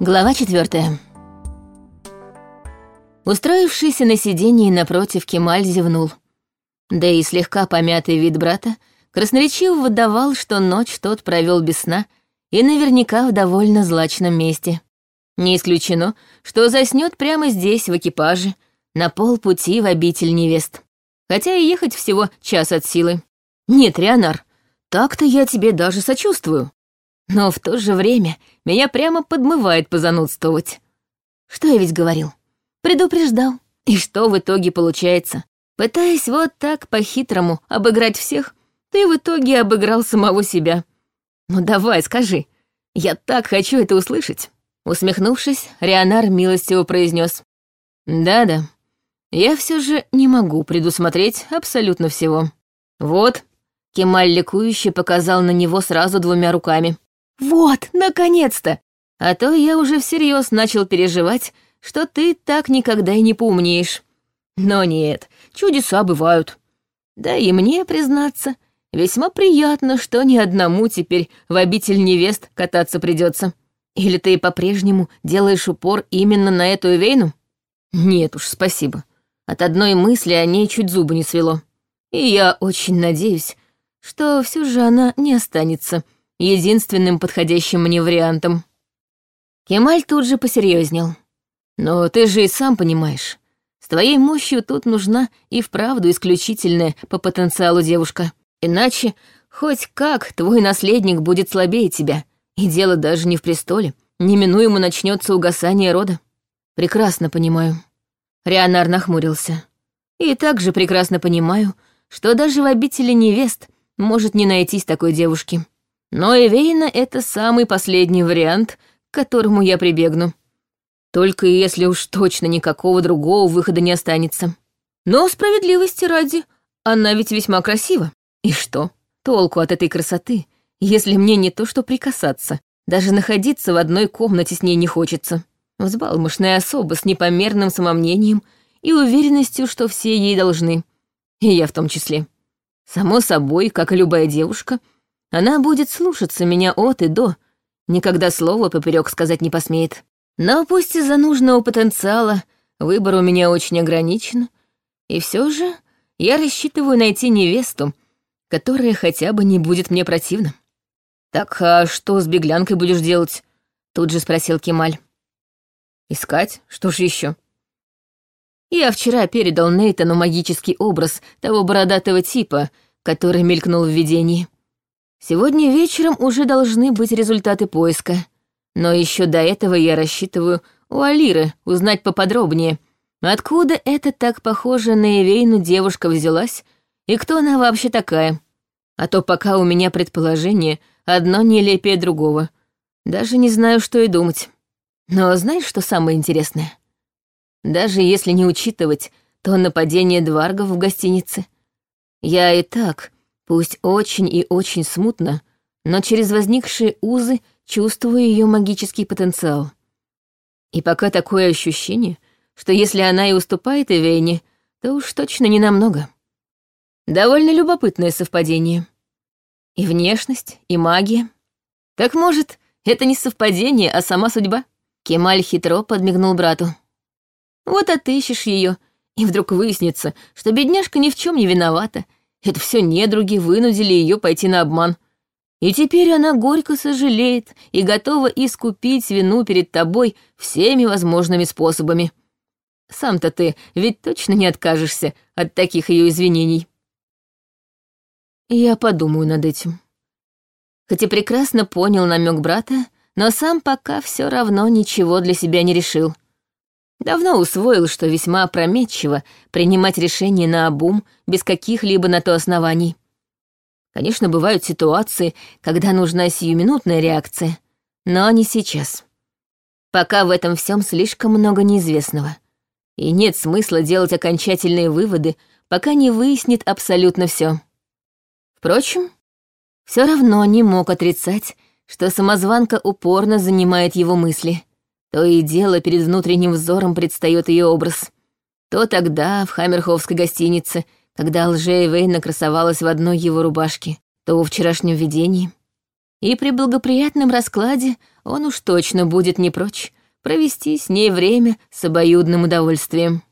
Глава четвертая. Устроившийся на сиденье напротив, Кемаль зевнул. Да и слегка помятый вид брата красноречиво выдавал, что ночь тот провел без сна и наверняка в довольно злачном месте. Не исключено, что заснет прямо здесь, в экипаже, на полпути в обитель невест. Хотя и ехать всего час от силы. Нет, Рионар, так-то я тебе даже сочувствую. Но в то же время меня прямо подмывает позанудствовать. Что я ведь говорил? Предупреждал. И что в итоге получается? Пытаясь вот так по-хитрому обыграть всех, ты в итоге обыграл самого себя. Ну давай, скажи. Я так хочу это услышать. Усмехнувшись, Рионар милостиво произнес: «Да-да, я все же не могу предусмотреть абсолютно всего. Вот, Кемаль ликующе показал на него сразу двумя руками. «Вот, наконец-то! А то я уже всерьез начал переживать, что ты так никогда и не поумнеешь. Но нет, чудеса бывают. Да и мне, признаться, весьма приятно, что ни одному теперь в обитель невест кататься придется. Или ты по-прежнему делаешь упор именно на эту Эвейну? Нет уж, спасибо. От одной мысли о ней чуть зубы не свело. И я очень надеюсь, что все же она не останется единственным подходящим мне вариантом. Кемаль тут же посерьезнел. Но ты же и сам понимаешь, с твоей мощью тут нужна и вправду исключительная по потенциалу девушка. Иначе хоть как твой наследник будет слабее тебя, и дело даже не в престоле, неминуемо начнется угасание рода. Прекрасно понимаю. Рионар нахмурился. И также прекрасно понимаю, что даже в обители невест может не найтись такой девушки. Но Эвейна — это самый последний вариант, к которому я прибегну. Только если уж точно никакого другого выхода не останется. Но справедливости ради, она ведь весьма красива. И что? Толку от этой красоты, если мне не то что прикасаться, даже находиться в одной комнате с ней не хочется. Взбалмошная особа с непомерным самомнением и уверенностью, что все ей должны. И я в том числе. Само собой, как и любая девушка — она будет слушаться меня от и до, никогда слова поперек сказать не посмеет. Но пусть из-за нужного потенциала выбор у меня очень ограничен, и все же я рассчитываю найти невесту, которая хотя бы не будет мне противна. «Так, а что с беглянкой будешь делать?» — тут же спросил Кемаль. «Искать? Что же еще? Я вчера передал Нейтану магический образ того бородатого типа, который мелькнул в видении. Сегодня вечером уже должны быть результаты поиска. Но еще до этого я рассчитываю у Алиры узнать поподробнее, откуда эта так похожая на Эвейну девушка взялась и кто она вообще такая. А то пока у меня предположение одно нелепее другого. Даже не знаю, что и думать. Но знаешь, что самое интересное? Даже если не учитывать то нападение дваргов в гостинице, я и так Пусть очень и очень смутно, но через возникшие узы чувствую ее магический потенциал. И пока такое ощущение, что если она и уступает Эвейне, то уж точно не намного. Довольно любопытное совпадение. И внешность, и магия. Так может, это не совпадение, а сама судьба? Кемаль хитро подмигнул брату. Вот отыщешь ее, и вдруг выяснится, что бедняжка ни в чем не виновата, это все недруги вынудили ее пойти на обман. И теперь она горько сожалеет и готова искупить вину перед тобой всеми возможными способами. Сам-то ты ведь точно не откажешься от таких ее извинений. Я подумаю над этим. Хотя прекрасно понял намек брата, но сам пока все равно ничего для себя не решил. Давно усвоил, что весьма опрометчиво принимать решения на обум без каких-либо на то оснований. Конечно, бывают ситуации, когда нужна сиюминутная реакция, но не сейчас. Пока в этом всем слишком много неизвестного. И нет смысла делать окончательные выводы, пока не выяснит абсолютно все. Впрочем, все равно не мог отрицать, что самозванка упорно занимает его мысли — то и дело перед внутренним взором предстает ее образ. То тогда, в Хаммерховской гостинице, когда лжея Вейна красовалась в одной его рубашке, то во вчерашнем видении. И при благоприятном раскладе он уж точно будет не прочь провести с ней время с обоюдным удовольствием.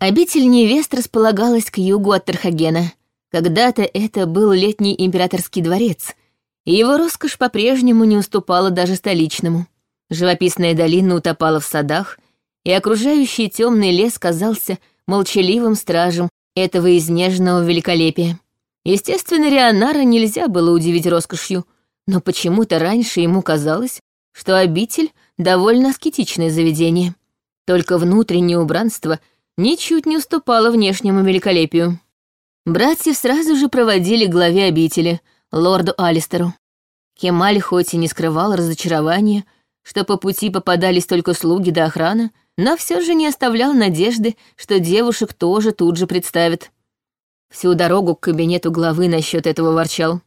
Обитель невест располагалась к югу от Тархагена. Когда-то это был летний императорский дворец, и его роскошь по-прежнему не уступала даже столичному. Живописная долина утопала в садах, и окружающий темный лес казался молчаливым стражем этого изнеженного великолепия. Естественно, Рионара нельзя было удивить роскошью, но почему-то раньше ему казалось, что обитель — довольно аскетичное заведение. Только внутреннее убранство ничуть не уступало внешнему великолепию. Братьев сразу же проводили к главе обители, лорду Алистеру. Кемаль хоть и не скрывал разочарования, что по пути попадались только слуги да охрана, но все же не оставлял надежды, что девушек тоже тут же представят. Всю дорогу к кабинету главы насчет этого ворчал.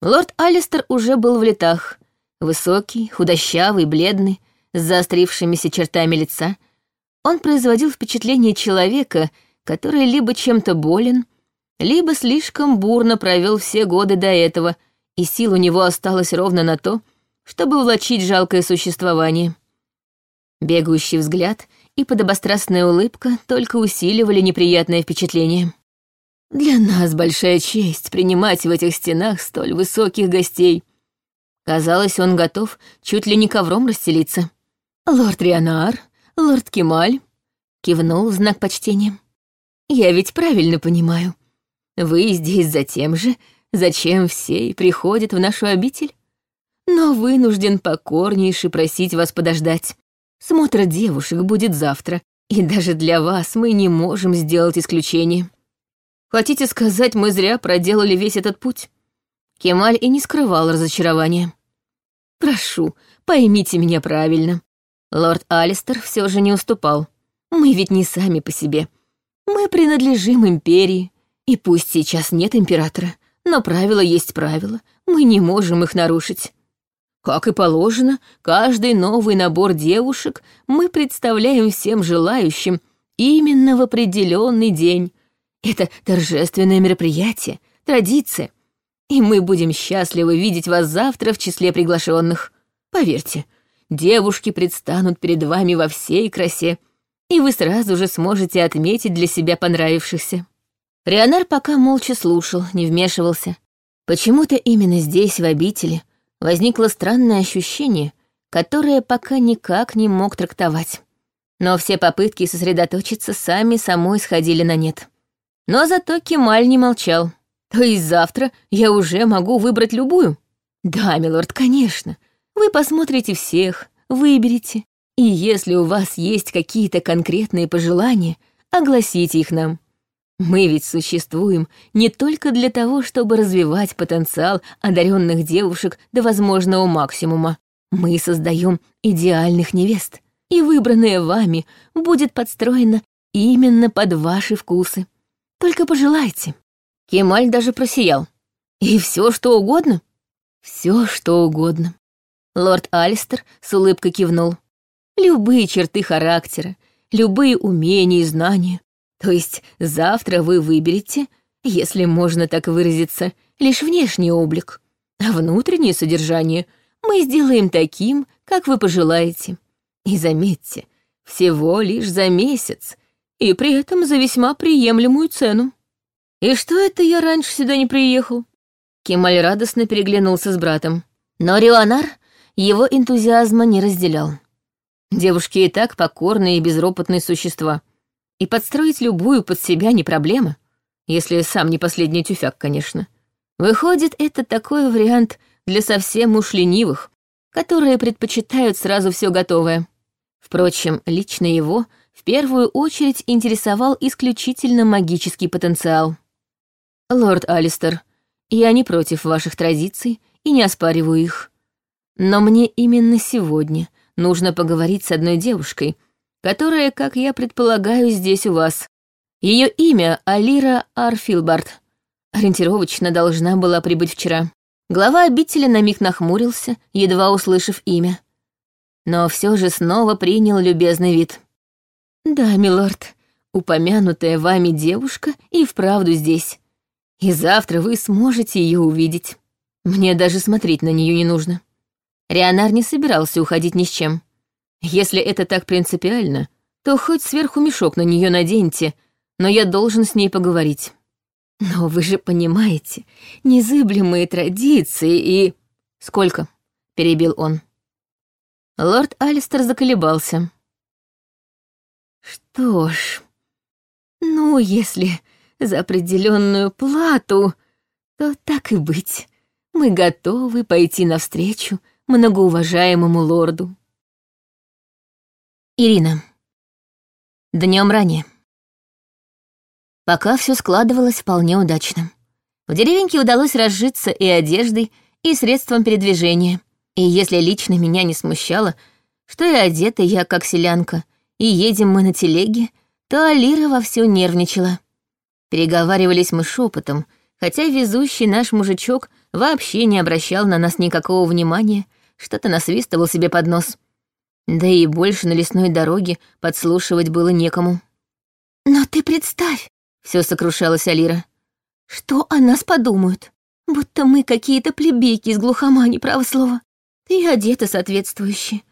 Лорд Алистер уже был в летах. Высокий, худощавый, бледный, с заострившимися чертами лица. Он производил впечатление человека, который либо чем-то болен, либо слишком бурно провел все годы до этого, и сил у него осталось ровно на то, чтобы влачить жалкое существование. Бегающий взгляд и подобострастная улыбка только усиливали неприятное впечатление. Для нас большая честь принимать в этих стенах столь высоких гостей. Казалось, он готов чуть ли не ковром расстелиться. Лорд Рионар, лорд Кемаль, кивнул в знак почтения. Я ведь правильно понимаю. Вы здесь за тем же, зачем все и приходят в нашу обитель? Но вынужден покорнейше просить вас подождать. Смотр девушек будет завтра, и даже для вас мы не можем сделать исключение. Хотите сказать, мы зря проделали весь этот путь?» Кемаль и не скрывал разочарования. «Прошу, поймите меня правильно. Лорд Алистер все же не уступал. Мы ведь не сами по себе. Мы принадлежим империи. И пусть сейчас нет императора, но правила есть правила. Мы не можем их нарушить. Как и положено, каждый новый набор девушек мы представляем всем желающим именно в определенный день. Это торжественное мероприятие, традиция. И мы будем счастливы видеть вас завтра в числе приглашенных. Поверьте, девушки предстанут перед вами во всей красе, и вы сразу же сможете отметить для себя понравившихся. Рионар пока молча слушал, не вмешивался. Почему-то именно здесь, в обители, возникло странное ощущение, которое пока никак не мог трактовать. Но все попытки сосредоточиться сами самой сходили на нет. Но зато Кемаль не молчал. То есть завтра я уже могу выбрать любую? Да, милорд, конечно. Вы посмотрите всех, выберете. И если у вас есть какие-то конкретные пожелания, огласите их нам. Мы ведь существуем не только для того, чтобы развивать потенциал одаренных девушек до возможного максимума. Мы создаем идеальных невест, и выбранное вами будет подстроено именно под ваши вкусы. Только пожелайте. Кемаль даже просиял. И все, что угодно? Все, что угодно. Лорд Алистер с улыбкой кивнул. Любые черты характера, любые умения и знания, то есть завтра вы выберете, если можно так выразиться, лишь внешний облик, а внутреннее содержание мы сделаем таким, как вы пожелаете. И заметьте, всего лишь за месяц, и при этом за весьма приемлемую цену. И что это я раньше сюда не приехал? Кемаль радостно переглянулся с братом. Но Рионар его энтузиазма не разделял. Девушки и так покорные и безропотные существа — и подстроить любую под себя не проблема, если сам не последний тюфяк, конечно. Выходит, это такой вариант для совсем уж ленивых, которые предпочитают сразу все готовое. Впрочем, лично его в первую очередь интересовал исключительно магический потенциал. «Лорд Алистер, я не против ваших традиций и не оспариваю их. Но мне именно сегодня нужно поговорить с одной девушкой — которая, как я предполагаю, здесь у вас. Ее имя Алира Арфилбард. Ориентировочно должна была прибыть вчера. Глава обители на миг нахмурился, едва услышав имя. Но все же снова принял любезный вид. «Да, милорд, упомянутая вами девушка и вправду здесь. И завтра вы сможете ее увидеть». Мне даже смотреть на нее не нужно. Рионар не собирался уходить ни с чем. Если это так принципиально, то хоть сверху мешок на нее наденьте, но я должен с ней поговорить. Но вы же понимаете, незыблемые традиции и... Сколько? Перебил он. Лорд Алистер заколебался. Что ж, ну, если за определенную плату, то так и быть. Мы готовы пойти навстречу многоуважаемому лорду. Ирина. Днем ранее. Пока все складывалось вполне удачно. В деревеньке удалось разжиться и одеждой, и средством передвижения. И если лично меня не смущало, что и одета я как селянка, и едем мы на телеге, то Алира вовсю нервничала. Переговаривались мы шепотом, хотя везущий наш мужичок вообще не обращал на нас никакого внимания, что-то насвистывал себе под нос. Да и больше на лесной дороге подслушивать было некому. «Но ты представь!» — все сокрушалась Алира. «Что о нас подумают? Будто мы какие-то плебейки из глухомани, право слово. Ты одета соответствующе.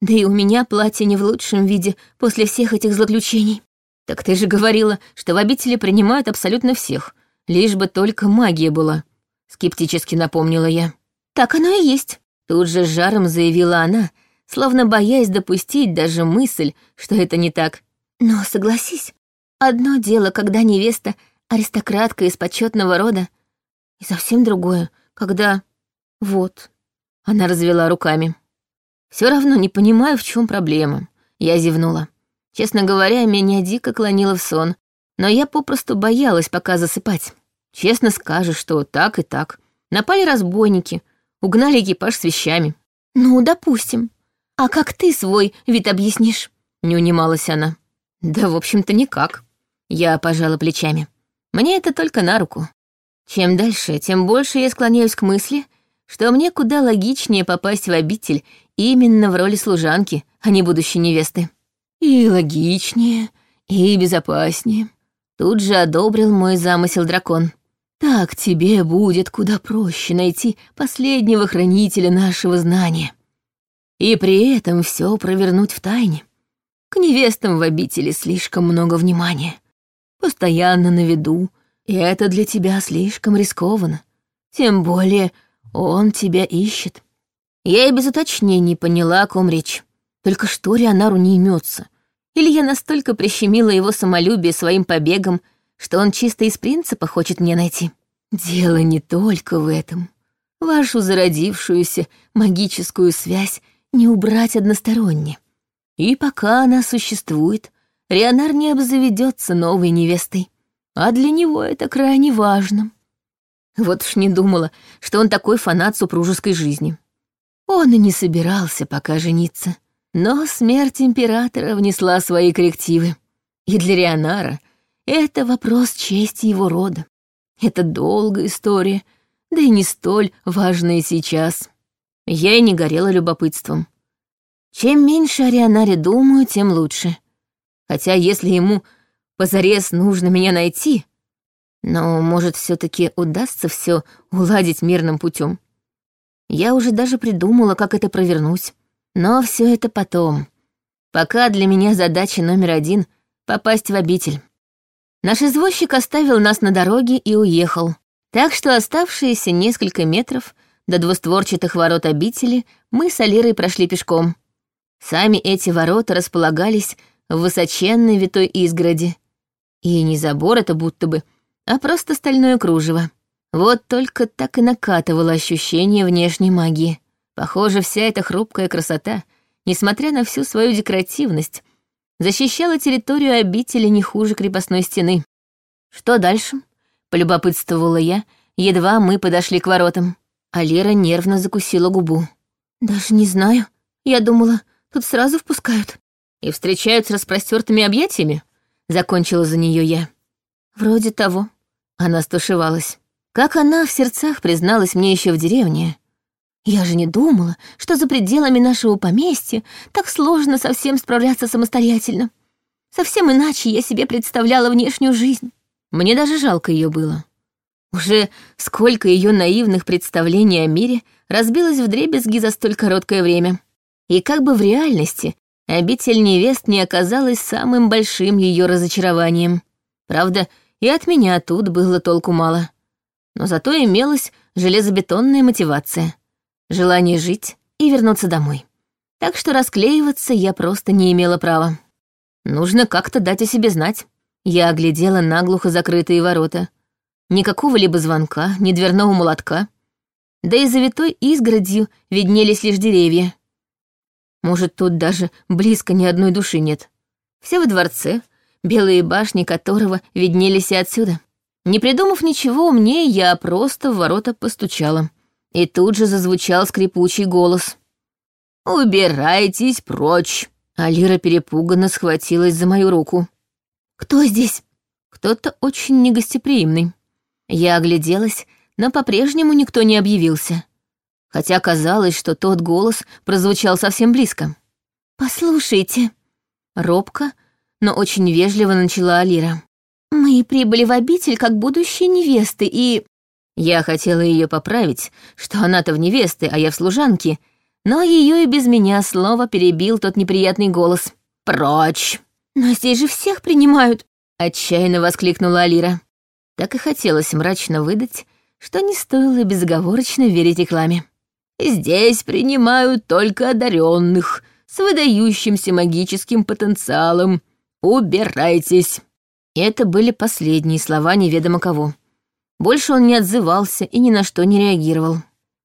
Да и у меня платье не в лучшем виде после всех этих злоключений». «Так ты же говорила, что в обители принимают абсолютно всех, лишь бы только магия была», — скептически напомнила я. «Так оно и есть», — тут же жаром заявила она, словно боясь допустить даже мысль, что это не так. «Но согласись, одно дело, когда невеста — аристократка из почетного рода, и совсем другое, когда... вот...» Она развела руками. Все равно не понимаю, в чем проблема. Я зевнула. Честно говоря, меня дико клонило в сон, но я попросту боялась пока засыпать. Честно скажешь, что так и так. Напали разбойники, угнали экипаж с вещами. «Ну, допустим. А как ты свой вид объяснишь?» Не унималась она. «Да, в общем-то, никак». Я пожала плечами. Мне это только на руку. Чем дальше, тем больше я склоняюсь к мысли, что мне куда логичнее попасть в обитель именно в роли служанки, а не будущей невесты. И логичнее, и безопаснее. Тут же одобрил мой замысел дракон. Так тебе будет куда проще найти последнего хранителя нашего знания. И при этом все провернуть в тайне. К невестам в обители слишком много внимания. Постоянно на виду, и это для тебя слишком рискованно. Тем более он тебя ищет. Я и без уточнений поняла, о ком речь. Только что Рионару не имется. Или я настолько прищемила его самолюбие своим побегом, что он чисто из принципа хочет меня найти. Дело не только в этом. Вашу зародившуюся магическую связь не убрать односторонне. И пока она существует, Рионар не обзаведется новой невестой. А для него это крайне важно. Вот уж не думала, что он такой фанат супружеской жизни. Он и не собирался пока жениться. Но смерть императора внесла свои коррективы. И для Рионара это вопрос чести его рода. Это долгая история, да и не столь важная сейчас. Я и не горела любопытством. Чем меньше о Рионаре думаю, тем лучше. Хотя если ему позарез нужно меня найти, но, может, все таки удастся все уладить мирным путем. Я уже даже придумала, как это провернуть. Но все это потом. Пока для меня задача номер один — попасть в обитель. Наш извозчик оставил нас на дороге и уехал. Так что оставшиеся несколько метров до двустворчатых ворот обители мы с Алирой прошли пешком. Сами эти ворота располагались в высоченной витой изгороди. И не забор это будто бы, а просто стальное кружево. Вот только так и накатывало ощущение внешней магии. Похоже, вся эта хрупкая красота, несмотря на всю свою декоративность, защищала территорию обители не хуже крепостной стены. Что дальше? Полюбопытствовала я, едва мы подошли к воротам. А Лера нервно закусила губу. «Даже не знаю. Я думала, тут сразу впускают». «И встречают с распростертыми объятиями?» Закончила за нее я. «Вроде того». Она стушевалась. Как она в сердцах призналась мне еще в деревне, я же не думала, что за пределами нашего поместья так сложно совсем справляться самостоятельно. Совсем иначе я себе представляла внешнюю жизнь. Мне даже жалко ее было. Уже сколько ее наивных представлений о мире разбилось в дребезги за столь короткое время. И как бы в реальности обитель невест не оказалась самым большим ее разочарованием. Правда, и от меня тут было толку мало. Но зато имелась железобетонная мотивация, желание жить и вернуться домой. Так что расклеиваться я просто не имела права. Нужно как-то дать о себе знать. Я оглядела наглухо закрытые ворота. Никакого либо звонка, ни дверного молотка. Да и завитой изгородью виднелись лишь деревья. Может, тут даже близко ни одной души нет. Все во дворце, белые башни которого виднелись и отсюда. Не придумав ничего умнее, я просто в ворота постучала. И тут же зазвучал скрипучий голос. «Убирайтесь прочь!» Алира перепуганно схватилась за мою руку. «Кто здесь?» «Кто-то очень негостеприимный». Я огляделась, но по-прежнему никто не объявился. Хотя казалось, что тот голос прозвучал совсем близко. «Послушайте», — робко, но очень вежливо начала Алира. «Мы прибыли в обитель как будущие невесты, и...» Я хотела ее поправить, что она-то в невесты, а я в служанке, но ее и без меня слово перебил тот неприятный голос. «Прочь!» «Но здесь же всех принимают!» — отчаянно воскликнула Алира. Так и хотелось мрачно выдать, что не стоило безоговорочно верить рекламе. «Здесь принимают только одаренных с выдающимся магическим потенциалом. Убирайтесь!» Это были последние слова неведомо кого. Больше он не отзывался и ни на что не реагировал.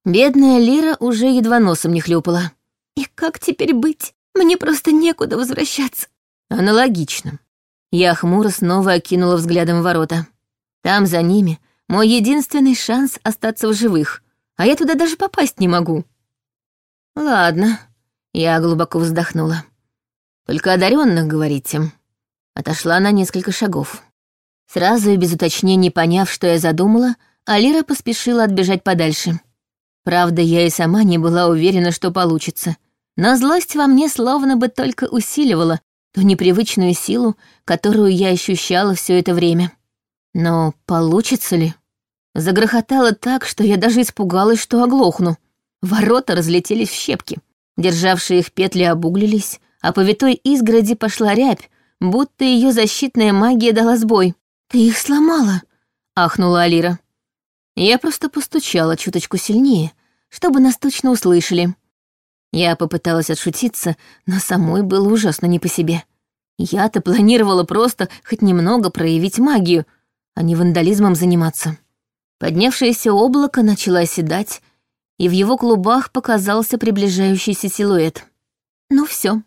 Бедная Лира уже едва носом не хлюпала. «И как теперь быть? Мне просто некуда возвращаться». Аналогично. Я хмуро снова окинула взглядом ворота. Там за ними мой единственный шанс остаться в живых, а я туда даже попасть не могу. Ладно, я глубоко вздохнула. Только одаренных говорите. Отошла на несколько шагов. Сразу и без уточнений поняв, что я задумала, Алира поспешила отбежать подальше. Правда, я и сама не была уверена, что получится. Но злость во мне словно бы только усиливала ту непривычную силу, которую я ощущала все это время. Но получится ли? Загрохотало так, что я даже испугалась, что оглохну. Ворота разлетелись в щепки. Державшие их петли обуглились, а по витой изгороди пошла рябь, будто ее защитная магия дала сбой. «Ты их сломала!» — ахнула Алира. Я просто постучала чуточку сильнее, чтобы нас точно услышали. Я попыталась отшутиться, но самой было ужасно не по себе. Я-то планировала просто хоть немного проявить магию, а не вандализмом заниматься. Поднявшееся облако начало оседать, и в его клубах показался приближающийся силуэт. «Ну все,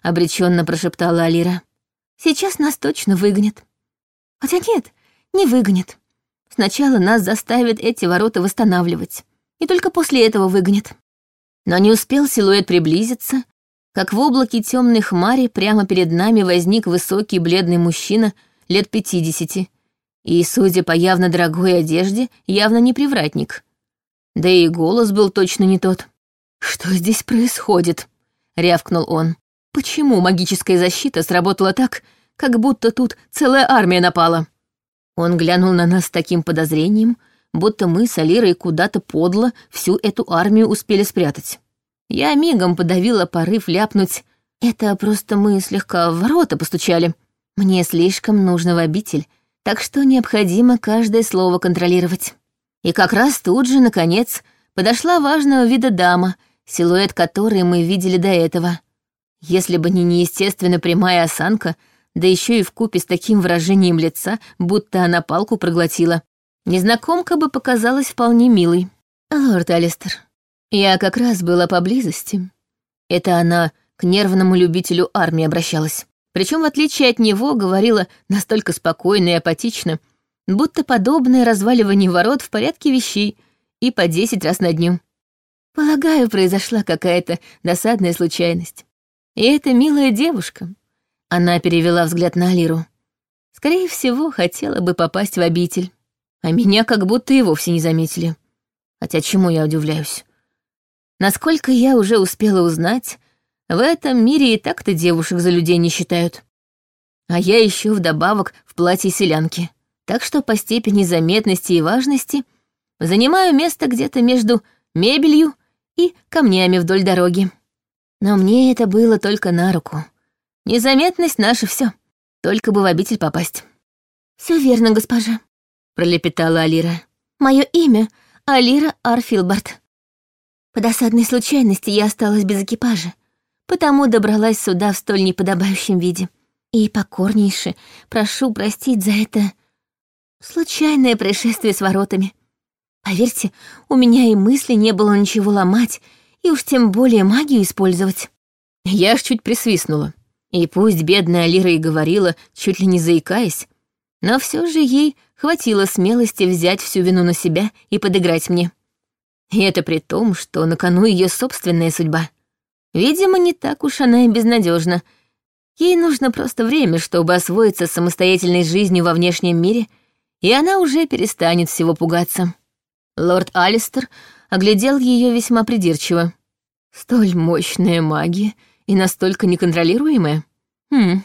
обреченно прошептала Алира. Сейчас нас точно выгонят. Хотя нет, не выгонят. Сначала нас заставят эти ворота восстанавливать. И только после этого выгонят. Но не успел силуэт приблизиться, как в облаке темной хмари прямо перед нами возник высокий бледный мужчина лет пятидесяти. И, судя по явно дорогой одежде, явно не привратник. Да и голос был точно не тот. «Что здесь происходит?» — рявкнул он. Почему магическая защита сработала так, как будто тут целая армия напала? Он глянул на нас с таким подозрением, будто мы с Алирой куда-то подло всю эту армию успели спрятать. Я мигом подавила порыв ляпнуть. Это просто мы слегка в ворота постучали. Мне слишком нужно в обитель, так что необходимо каждое слово контролировать. И как раз тут же, наконец, подошла важного вида дама, силуэт которой мы видели до этого. Если бы не неестественно прямая осанка, да еще и в купе с таким выражением лица, будто она палку проглотила, незнакомка бы показалась вполне милой. «Лорд Алистер, я как раз была поблизости». Это она к нервному любителю армии обращалась. Причем, в отличие от него, говорила настолько спокойно и апатично, будто подобное разваливание ворот в порядке вещей и по десять раз на дню. Полагаю, произошла какая-то досадная случайность. И эта милая девушка, она перевела взгляд на Алиру, скорее всего, хотела бы попасть в обитель. А меня как будто и вовсе не заметили. Хотя чему я удивляюсь? Насколько я уже успела узнать, в этом мире и так-то девушек за людей не считают. А я еще вдобавок в платье селянки. Так что по степени заметности и важности занимаю место где-то между мебелью и камнями вдоль дороги. Но мне это было только на руку. Незаметность наша все, только бы в обитель попасть. Все верно, госпожа, пролепетала Алира. Мое имя Алира Арфилбард. По досадной случайности я осталась без экипажа, потому добралась сюда в столь неподобающем виде. И покорнейше прошу простить за это случайное происшествие с воротами. Поверьте, у меня и мысли не было ничего ломать, и уж тем более магию использовать. Я аж чуть присвистнула. И пусть бедная Алира и говорила, чуть ли не заикаясь, но все же ей хватило смелости взять всю вину на себя и подыграть мне. И это при том, что на кону ее собственная судьба. Видимо, не так уж она и безнадежна. Ей нужно просто время, чтобы освоиться самостоятельной жизнью во внешнем мире, и она уже перестанет всего пугаться. Лорд Алистер оглядел ее весьма придирчиво. Столь мощная магия и настолько неконтролируемая? Хм,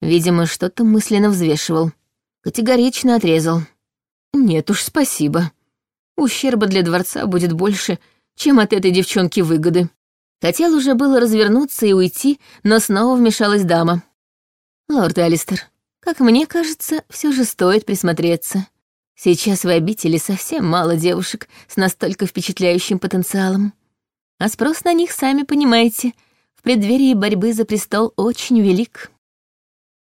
видимо, что-то мысленно взвешивал. Категорично отрезал. Нет уж, спасибо. Ущерба для дворца будет больше, чем от этой девчонки выгоды. Хотел уже было развернуться и уйти, но снова вмешалась дама. «Лорд Алистер, как мне кажется, все же стоит присмотреться. Сейчас в обители совсем мало девушек с настолько впечатляющим потенциалом. А спрос на них, сами понимаете, в преддверии борьбы за престол очень велик».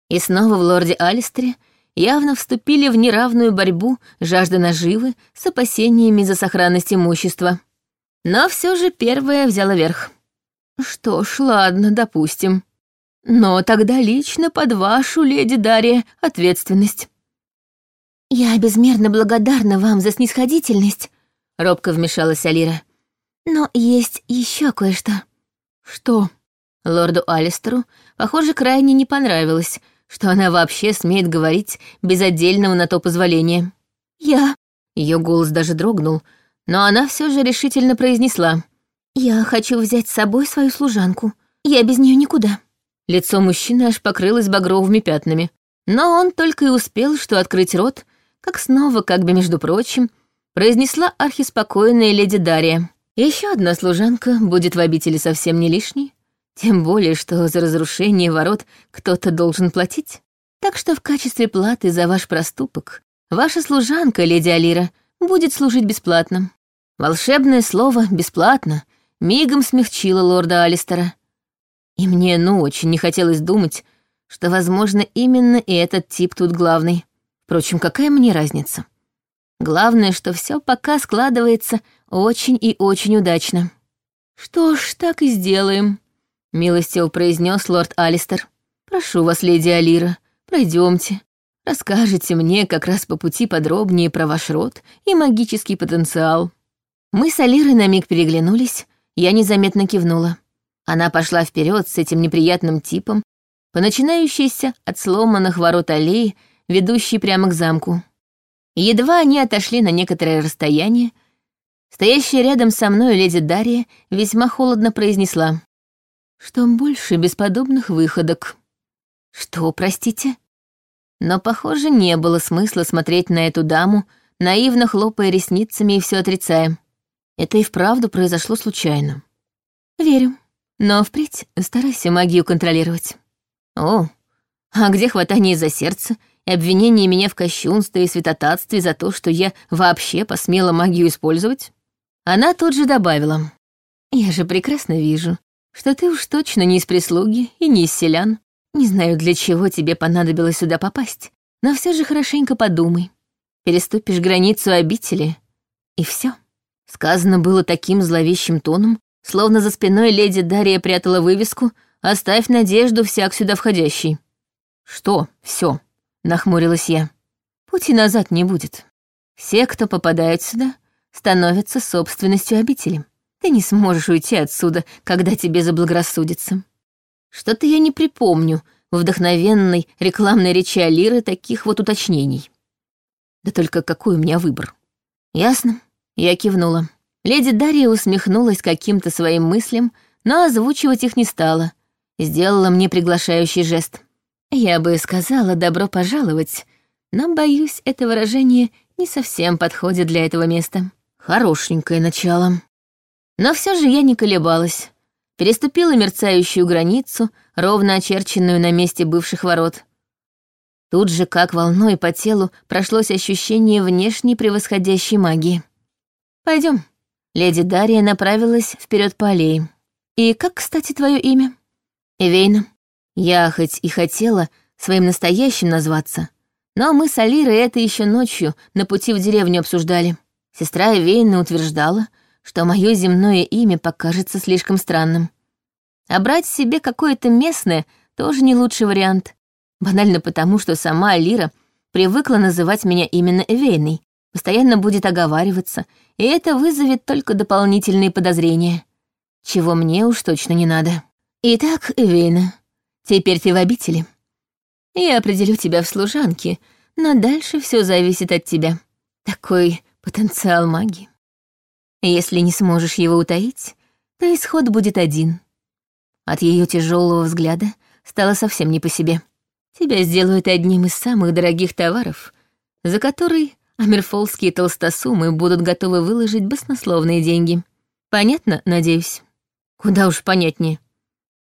И снова в лорде Алистере явно вступили в неравную борьбу жажда наживы с опасениями за сохранность имущества. Но все же первая взяла верх. Что ж, ладно, допустим. Но тогда лично под вашу, леди Дарья, ответственность. «Я безмерно благодарна вам за снисходительность», — робко вмешалась Алира. «Но есть еще кое-что». «Что?» Лорду Алистеру, похоже, крайне не понравилось, что она вообще смеет говорить без отдельного на то позволения. «Я...» Ее голос даже дрогнул, но она все же решительно произнесла. «Я хочу взять с собой свою служанку. Я без нее никуда». Лицо мужчины аж покрылось багровыми пятнами. Но он только и успел, что открыть рот, как снова, как бы между прочим, произнесла архиспокойная леди Дарья. Еще одна служанка будет в обители совсем не лишней. Тем более, что за разрушение ворот кто-то должен платить. Так что в качестве платы за ваш проступок ваша служанка, леди Алира, будет служить бесплатно. Волшебное слово «бесплатно» мигом смягчило лорда Алистера. И мне, ну, очень не хотелось думать, что, возможно, именно этот тип тут главный. Впрочем, какая мне разница? Главное, что все пока складывается очень и очень удачно. Что ж, так и сделаем, — милостиво произнес лорд Алистер. «Прошу вас, леди Алира, пройдемте. Расскажите мне как раз по пути подробнее про ваш род и магический потенциал». Мы с Алирой на миг переглянулись, я незаметно кивнула. Она пошла вперед с этим неприятным типом, по начинающейся от сломанных ворот аллеи, ведущей прямо к замку. Едва они отошли на некоторое расстояние, стоящая рядом со мной леди Дарья весьма холодно произнесла что больше бесподобных выходок. Что, простите? Но, похоже, не было смысла смотреть на эту даму, наивно хлопая ресницами и все отрицая. Это и вправду произошло случайно. Верю. Но впредь старайся магию контролировать. О, а где хватание за сердце и обвинение меня в кощунстве и святотатстве за то, что я вообще посмела магию использовать? Она тут же добавила. Я же прекрасно вижу, что ты уж точно не из прислуги и не из селян. Не знаю, для чего тебе понадобилось сюда попасть, но все же хорошенько подумай. Переступишь границу обители, и все. Сказано было таким зловещим тоном, словно за спиной леди Дарья прятала вывеску «Оставь надежду всяк сюда входящий». «Что все?» — нахмурилась я. «Пути назад не будет. Все, кто попадает сюда, становятся собственностью обители. Ты не сможешь уйти отсюда, когда тебе заблагорассудится. Что-то я не припомню в вдохновенной рекламной речи Алиры таких вот уточнений. Да только какой у меня выбор? Ясно, я кивнула. Леди Дарья усмехнулась каким-то своим мыслям, но озвучивать их не стала. Сделала мне приглашающий жест. Я бы сказала «добро пожаловать», но, боюсь, это выражение не совсем подходит для этого места. Хорошенькое начало. Но все же я не колебалась. Переступила мерцающую границу, ровно очерченную на месте бывших ворот. Тут же, как волной по телу, прошлось ощущение внешней превосходящей магии. Пойдем. Леди Дарья направилась вперед по аллее. «И как, кстати, твое имя?» «Эвейна. Я хоть и хотела своим настоящим назваться, но мы с Алирой это еще ночью на пути в деревню обсуждали. Сестра Эвейна утверждала, что мое земное имя покажется слишком странным. А брать себе какое-то местное тоже не лучший вариант. Банально потому, что сама Алира привыкла называть меня именно Эвейной, постоянно будет оговариваться, и это вызовет только дополнительные подозрения, чего мне уж точно не надо. Итак, Эвейна, теперь ты в обители. Я определю тебя в служанке, но дальше все зависит от тебя. Такой потенциал магии. Если не сможешь его утаить, то исход будет один. От ее тяжелого взгляда стало совсем не по себе. Тебя сделают одним из самых дорогих товаров, за который амерфолские толстосумы будут готовы выложить баснословные деньги. Понятно, надеюсь? Куда уж понятнее.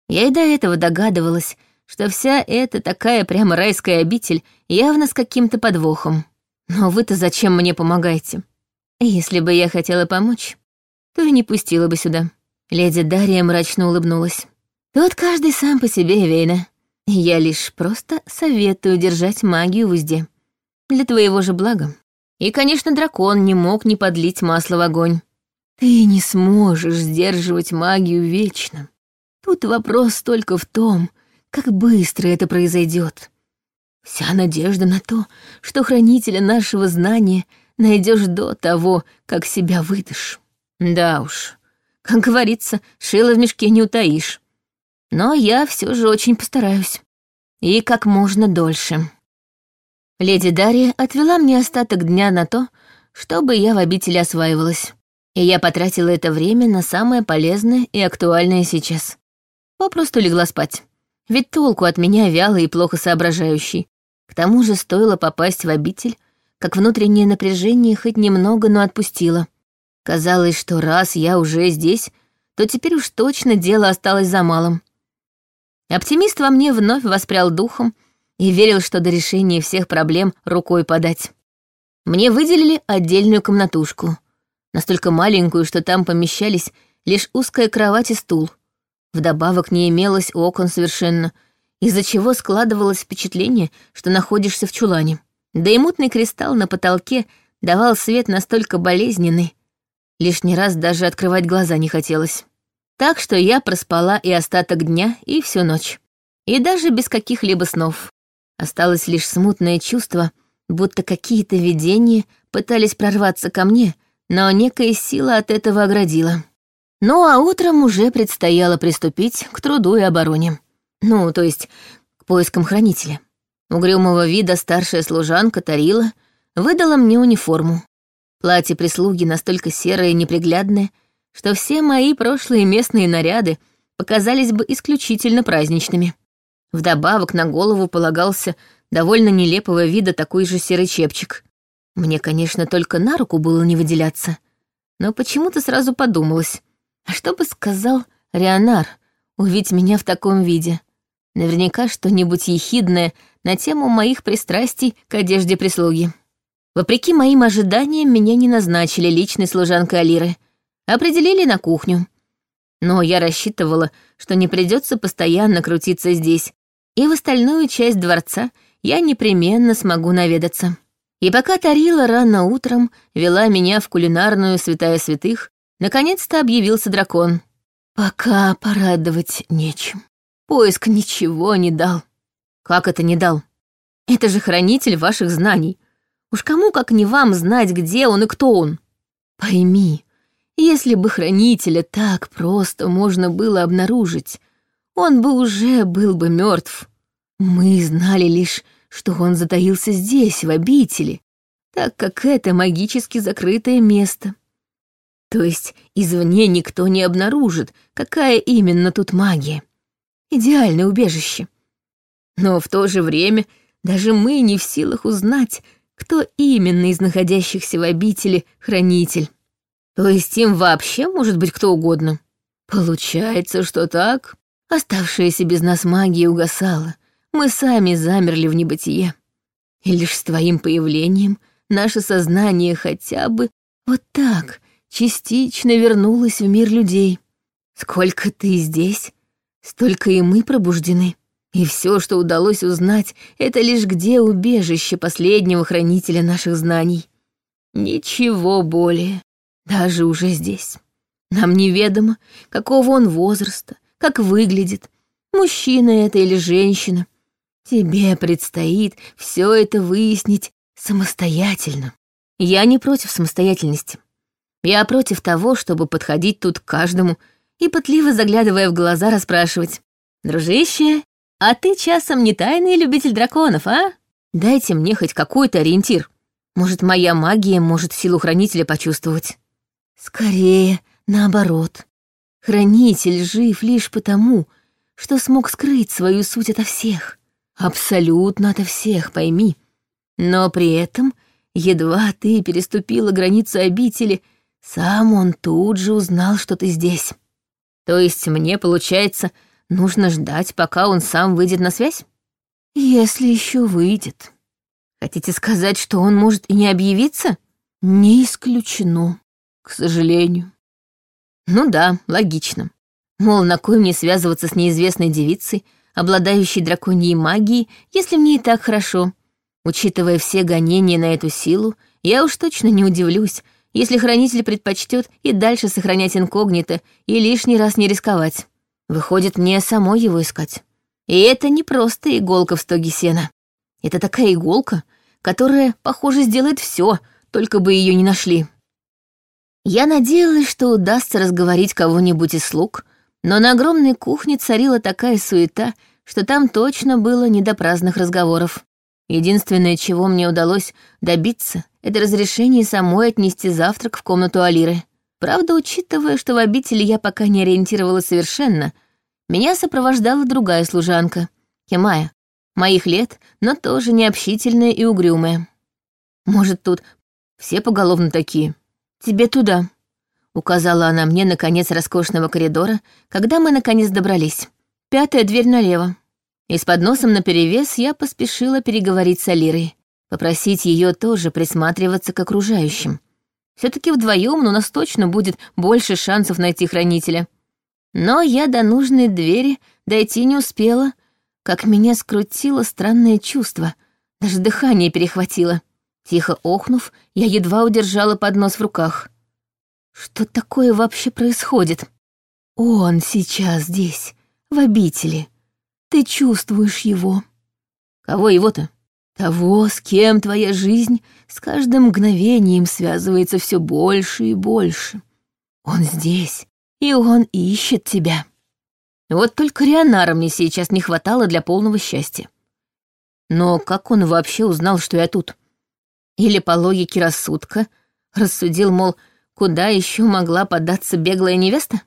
Я и до этого догадывалась, что вся эта такая прямо райская обитель явно с каким-то подвохом. Но вы-то зачем мне помогаете? Если бы я хотела помочь, то и не пустила бы сюда. Леди Дарья мрачно улыбнулась. Тут каждый сам по себе, Вейна. Я лишь просто советую держать магию в узде. Для твоего же блага. И, конечно, дракон не мог не подлить масло в огонь. Ты не сможешь сдерживать магию вечно. Тут вопрос только в том, как быстро это произойдет. Вся надежда на то, что хранителя нашего знания найдешь до того, как себя выдашь. Да уж, как говорится, шило в мешке не утаишь. Но я все же очень постараюсь. И как можно дольше. Леди Дарья отвела мне остаток дня на то, чтобы я в обители осваивалась. И я потратила это время на самое полезное и актуальное сейчас. Попросту легла спать. Ведь толку от меня вялый и плохо соображающий. К тому же стоило попасть в обитель, как внутреннее напряжение хоть немного, но отпустило. Казалось, что раз я уже здесь, то теперь уж точно дело осталось за малым. Оптимист во мне вновь воспрял духом и верил, что до решения всех проблем рукой подать. Мне выделили отдельную комнатушку, настолько маленькую, что там помещались лишь узкая кровать и стул. Вдобавок не имелось окон совершенно, из-за чего складывалось впечатление, что находишься в чулане. Да и мутный кристалл на потолке давал свет настолько болезненный, лишний раз даже открывать глаза не хотелось. Так что я проспала и остаток дня, и всю ночь. И даже без каких-либо снов. Осталось лишь смутное чувство, будто какие-то видения пытались прорваться ко мне, но некая сила от этого оградила. Ну а утром уже предстояло приступить к труду и обороне. Ну, то есть к поискам хранителя. Угрюмого вида старшая служанка Тарила выдала мне униформу. Платье прислуги настолько серое и неприглядное, что все мои прошлые местные наряды показались бы исключительно праздничными. Вдобавок на голову полагался довольно нелепого вида такой же серый чепчик. Мне, конечно, только на руку было не выделяться, но почему-то сразу подумалось, а что бы сказал Рионар, увидеть меня в таком виде? Наверняка что-нибудь ехидное на тему моих пристрастий к одежде прислуги. Вопреки моим ожиданиям, меня не назначили личной служанкой Алиры — Определили на кухню. Но я рассчитывала, что не придется постоянно крутиться здесь, и в остальную часть дворца я непременно смогу наведаться. И пока Тарила рано утром вела меня в кулинарную святая святых, наконец-то объявился дракон. Пока порадовать нечем. Поиск ничего не дал. Как это не дал? Это же хранитель ваших знаний. Уж кому, как не вам, знать, где он и кто он? Пойми, если бы хранителя так просто можно было обнаружить, он бы уже был бы мертв. Мы знали лишь, что он затаился здесь, в обители, так как это магически закрытое место. То есть извне никто не обнаружит, какая именно тут магия. Идеальное убежище. Но в то же время Даже мы не в силах узнать, кто именно из находящихся в обители хранитель. То есть им вообще может быть кто угодно. Получается, что так? Оставшаяся без нас магия угасала. Мы сами замерли в небытие. И лишь с твоим появлением наше сознание хотя бы вот так частично вернулось в мир людей. Сколько ты здесь, столько и мы пробуждены. И все, что удалось узнать, это лишь где убежище последнего хранителя наших знаний. Ничего более, даже уже здесь. Нам неведомо, какого он возраста, как выглядит, мужчина это или женщина. Тебе предстоит все это выяснить самостоятельно. Я не против самостоятельности. Я против того, чтобы подходить тут к каждому и, пытливо заглядывая в глаза, расспрашивать. «Дружище, а ты часом не тайный любитель драконов, а? Дайте мне хоть какой-то ориентир. Может, моя магия может силу хранителя почувствовать?» «Скорее, наоборот. Хранитель жив лишь потому, что смог скрыть свою суть ото всех. Абсолютно ото всех, пойми. Но при этом, едва ты переступила границу обители, сам он тут же узнал, что ты здесь. То есть мне, получается, нужно ждать, пока он сам выйдет на связь? Если еще выйдет. Хотите сказать, что он может и не объявиться? Не исключено, к сожалению. Ну да, логично. Мол, на кой мне связываться с неизвестной девицей, обладающей драконьей магией, если мне и так хорошо? Учитывая все гонения на эту силу, я уж точно не удивлюсь, если хранитель предпочтет и дальше сохранять инкогнито и лишний раз не рисковать. Выходит, мне самой его искать. И это не просто иголка в стоге сена. Это такая иголка, которая, похоже, сделает все, только бы ее не нашли. Я надеялась, что удастся разговорить кого-нибудь из слуг, но на огромной кухне царила такая суета, что там точно было не до праздных разговоров. Единственное, чего мне удалось добиться, это разрешение самой отнести завтрак в комнату Алиры. Правда, учитывая, что в обители я пока не ориентировала совершенно, меня сопровождала другая служанка, Кемая, моих лет, но тоже необщительная и угрюмая. Может, тут все поголовно такие. «Тебе туда», — указала она мне на конец роскошного коридора, когда мы наконец добрались. «Пятая дверь налево». И с подносом наперевес я поспешила переговорить с Алирой, попросить ее тоже присматриваться к окружающим. все таки вдвоем у нас точно будет больше шансов найти хранителя. Но я до нужной двери дойти не успела, как меня скрутило странное чувство, даже дыхание перехватило. Тихо охнув, я едва удержала поднос в руках. Что такое вообще происходит? Он сейчас здесь, в обители. Ты чувствуешь его. Кого его-то? Того, с кем твоя жизнь с каждым мгновением связывается все больше и больше. Он здесь, и он ищет тебя. Вот только Рионара мне сейчас не хватало для полного счастья. Но как он вообще узнал, что я тут? Или по логике рассудка рассудил, мол, куда еще могла податься беглая невеста?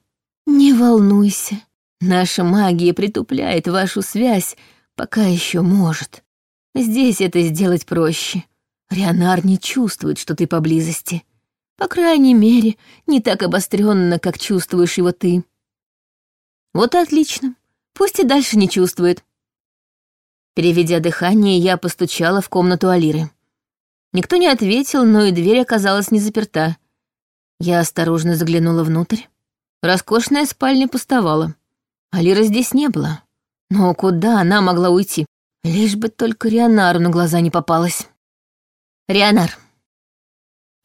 Не волнуйся, наша магия притупляет вашу связь, пока еще может. Здесь это сделать проще. Рионар не чувствует, что ты поблизости. По крайней мере, не так обостренно, как чувствуешь его ты. Вот и отлично. Пусть и дальше не чувствует. Переведя дыхание, я постучала в комнату Алиры. Никто не ответил, но и дверь оказалась не заперта. Я осторожно заглянула внутрь. Роскошная спальня пустовала. Алира здесь не было. Но куда она могла уйти? Лишь бы только Рионару на глаза не попалась. Рионар.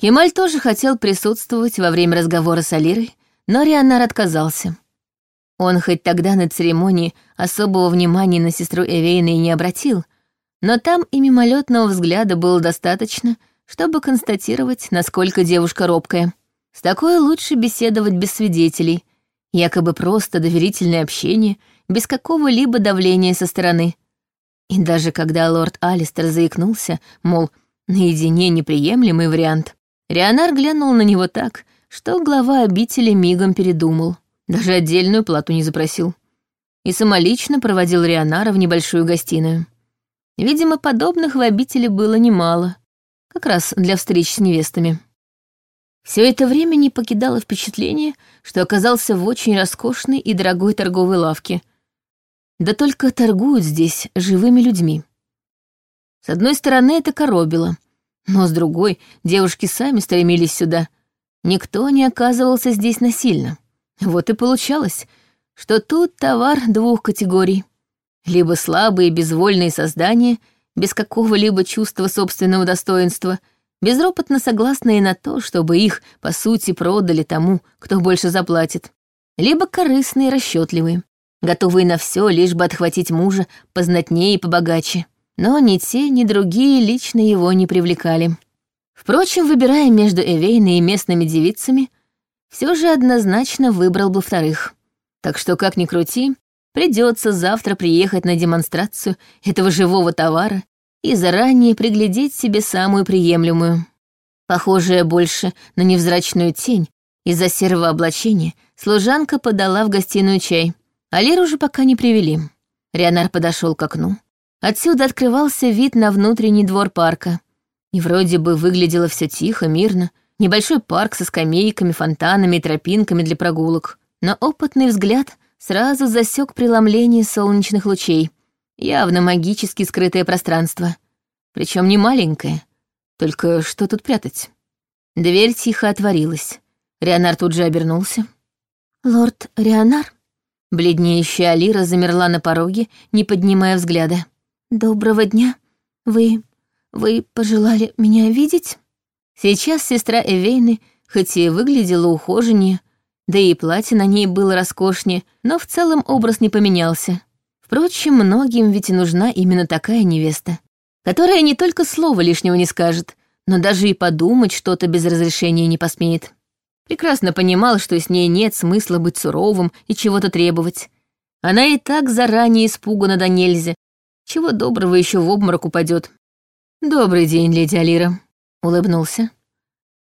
Кемаль тоже хотел присутствовать во время разговора с Алирой, но Рионар отказался. Он хоть тогда на церемонии особого внимания на сестру Эвейна и не обратил, но там и мимолетного взгляда было достаточно, чтобы констатировать, насколько девушка робкая. С такой лучше беседовать без свидетелей, якобы просто доверительное общение, без какого-либо давления со стороны. И даже когда лорд Алистер заикнулся, мол, наедине неприемлемый вариант, Рионар глянул на него так, что глава обители мигом передумал, даже отдельную плату не запросил. И самолично проводил Рионара в небольшую гостиную. Видимо, подобных в обители было немало, как раз для встреч с невестами. Все это время не покидало впечатление, что оказался в очень роскошной и дорогой торговой лавке. Да только торгуют здесь живыми людьми. С одной стороны, это коробило, но с другой, девушки сами стремились сюда. Никто не оказывался здесь насильно. Вот и получалось, что тут товар двух категорий. Либо слабые безвольные создания, без какого-либо чувства собственного достоинства — безропотно согласные на то, чтобы их, по сути, продали тому, кто больше заплатит, либо корыстные расчетливые, готовые на все, лишь бы отхватить мужа познатнее и побогаче. Но ни те, ни другие лично его не привлекали. Впрочем, выбирая между Эвейной и местными девицами, все же однозначно выбрал бы вторых. Так что, как ни крути, придется завтра приехать на демонстрацию этого живого товара и заранее приглядеть себе самую приемлемую. Похожая больше на невзрачную тень, из-за серого облачения служанка подала в гостиную чай, а Леру же пока не привели. Рионар подошел к окну. Отсюда открывался вид на внутренний двор парка. И вроде бы выглядело все тихо, мирно. Небольшой парк со скамейками, фонтанами и тропинками для прогулок. Но опытный взгляд сразу засек преломление солнечных лучей — Явно магически скрытое пространство. Причем не маленькое. Только что тут прятать? Дверь тихо отворилась. Рионар тут же обернулся. «Лорд Рионар?» Бледнеющая Алира замерла на пороге, не поднимая взгляда. «Доброго дня. Вы... вы пожелали меня видеть?» Сейчас сестра Эвейны, хоть и выглядела ухоженнее, да и платье на ней было роскошнее, но в целом образ не поменялся. Впрочем, многим ведь и нужна именно такая невеста, которая не только слова лишнего не скажет, но даже и подумать что-то без разрешения не посмеет. Прекрасно понимал, что с ней нет смысла быть суровым и чего-то требовать. Она и так заранее испугана до нельзя. Чего доброго еще в обморок упадет. «Добрый день, леди Алира», — улыбнулся.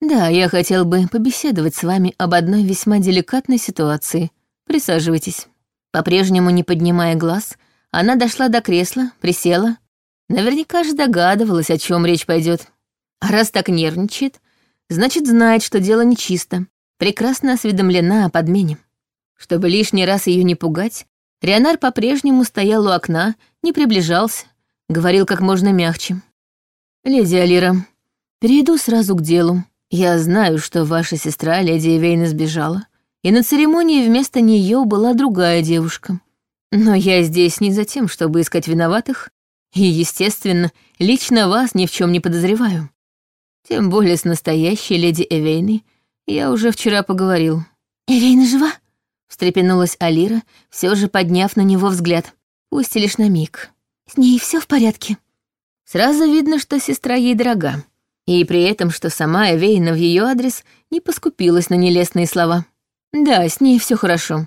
«Да, я хотел бы побеседовать с вами об одной весьма деликатной ситуации. Присаживайтесь». По-прежнему не поднимая глаз, она дошла до кресла, присела. Наверняка же догадывалась, о чем речь пойдет. А раз так нервничает, значит, знает, что дело нечисто. Прекрасно осведомлена о подмене. Чтобы лишний раз ее не пугать, Рионар по-прежнему стоял у окна, не приближался, говорил как можно мягче. «Леди Алира, перейду сразу к делу. Я знаю, что ваша сестра, леди Эвейна, сбежала и на церемонии вместо нее была другая девушка. Но я здесь не за тем, чтобы искать виноватых, и, естественно, лично вас ни в чем не подозреваю. Тем более с настоящей леди Эвейной я уже вчера поговорил. «Эвейна жива?» — встрепенулась Алира, все же подняв на него взгляд, пусть и лишь на миг. «С ней все в порядке?» Сразу видно, что сестра ей дорога, и при этом, что сама Эвейна в ее адрес не поскупилась на нелестные слова. Да, с ней все хорошо.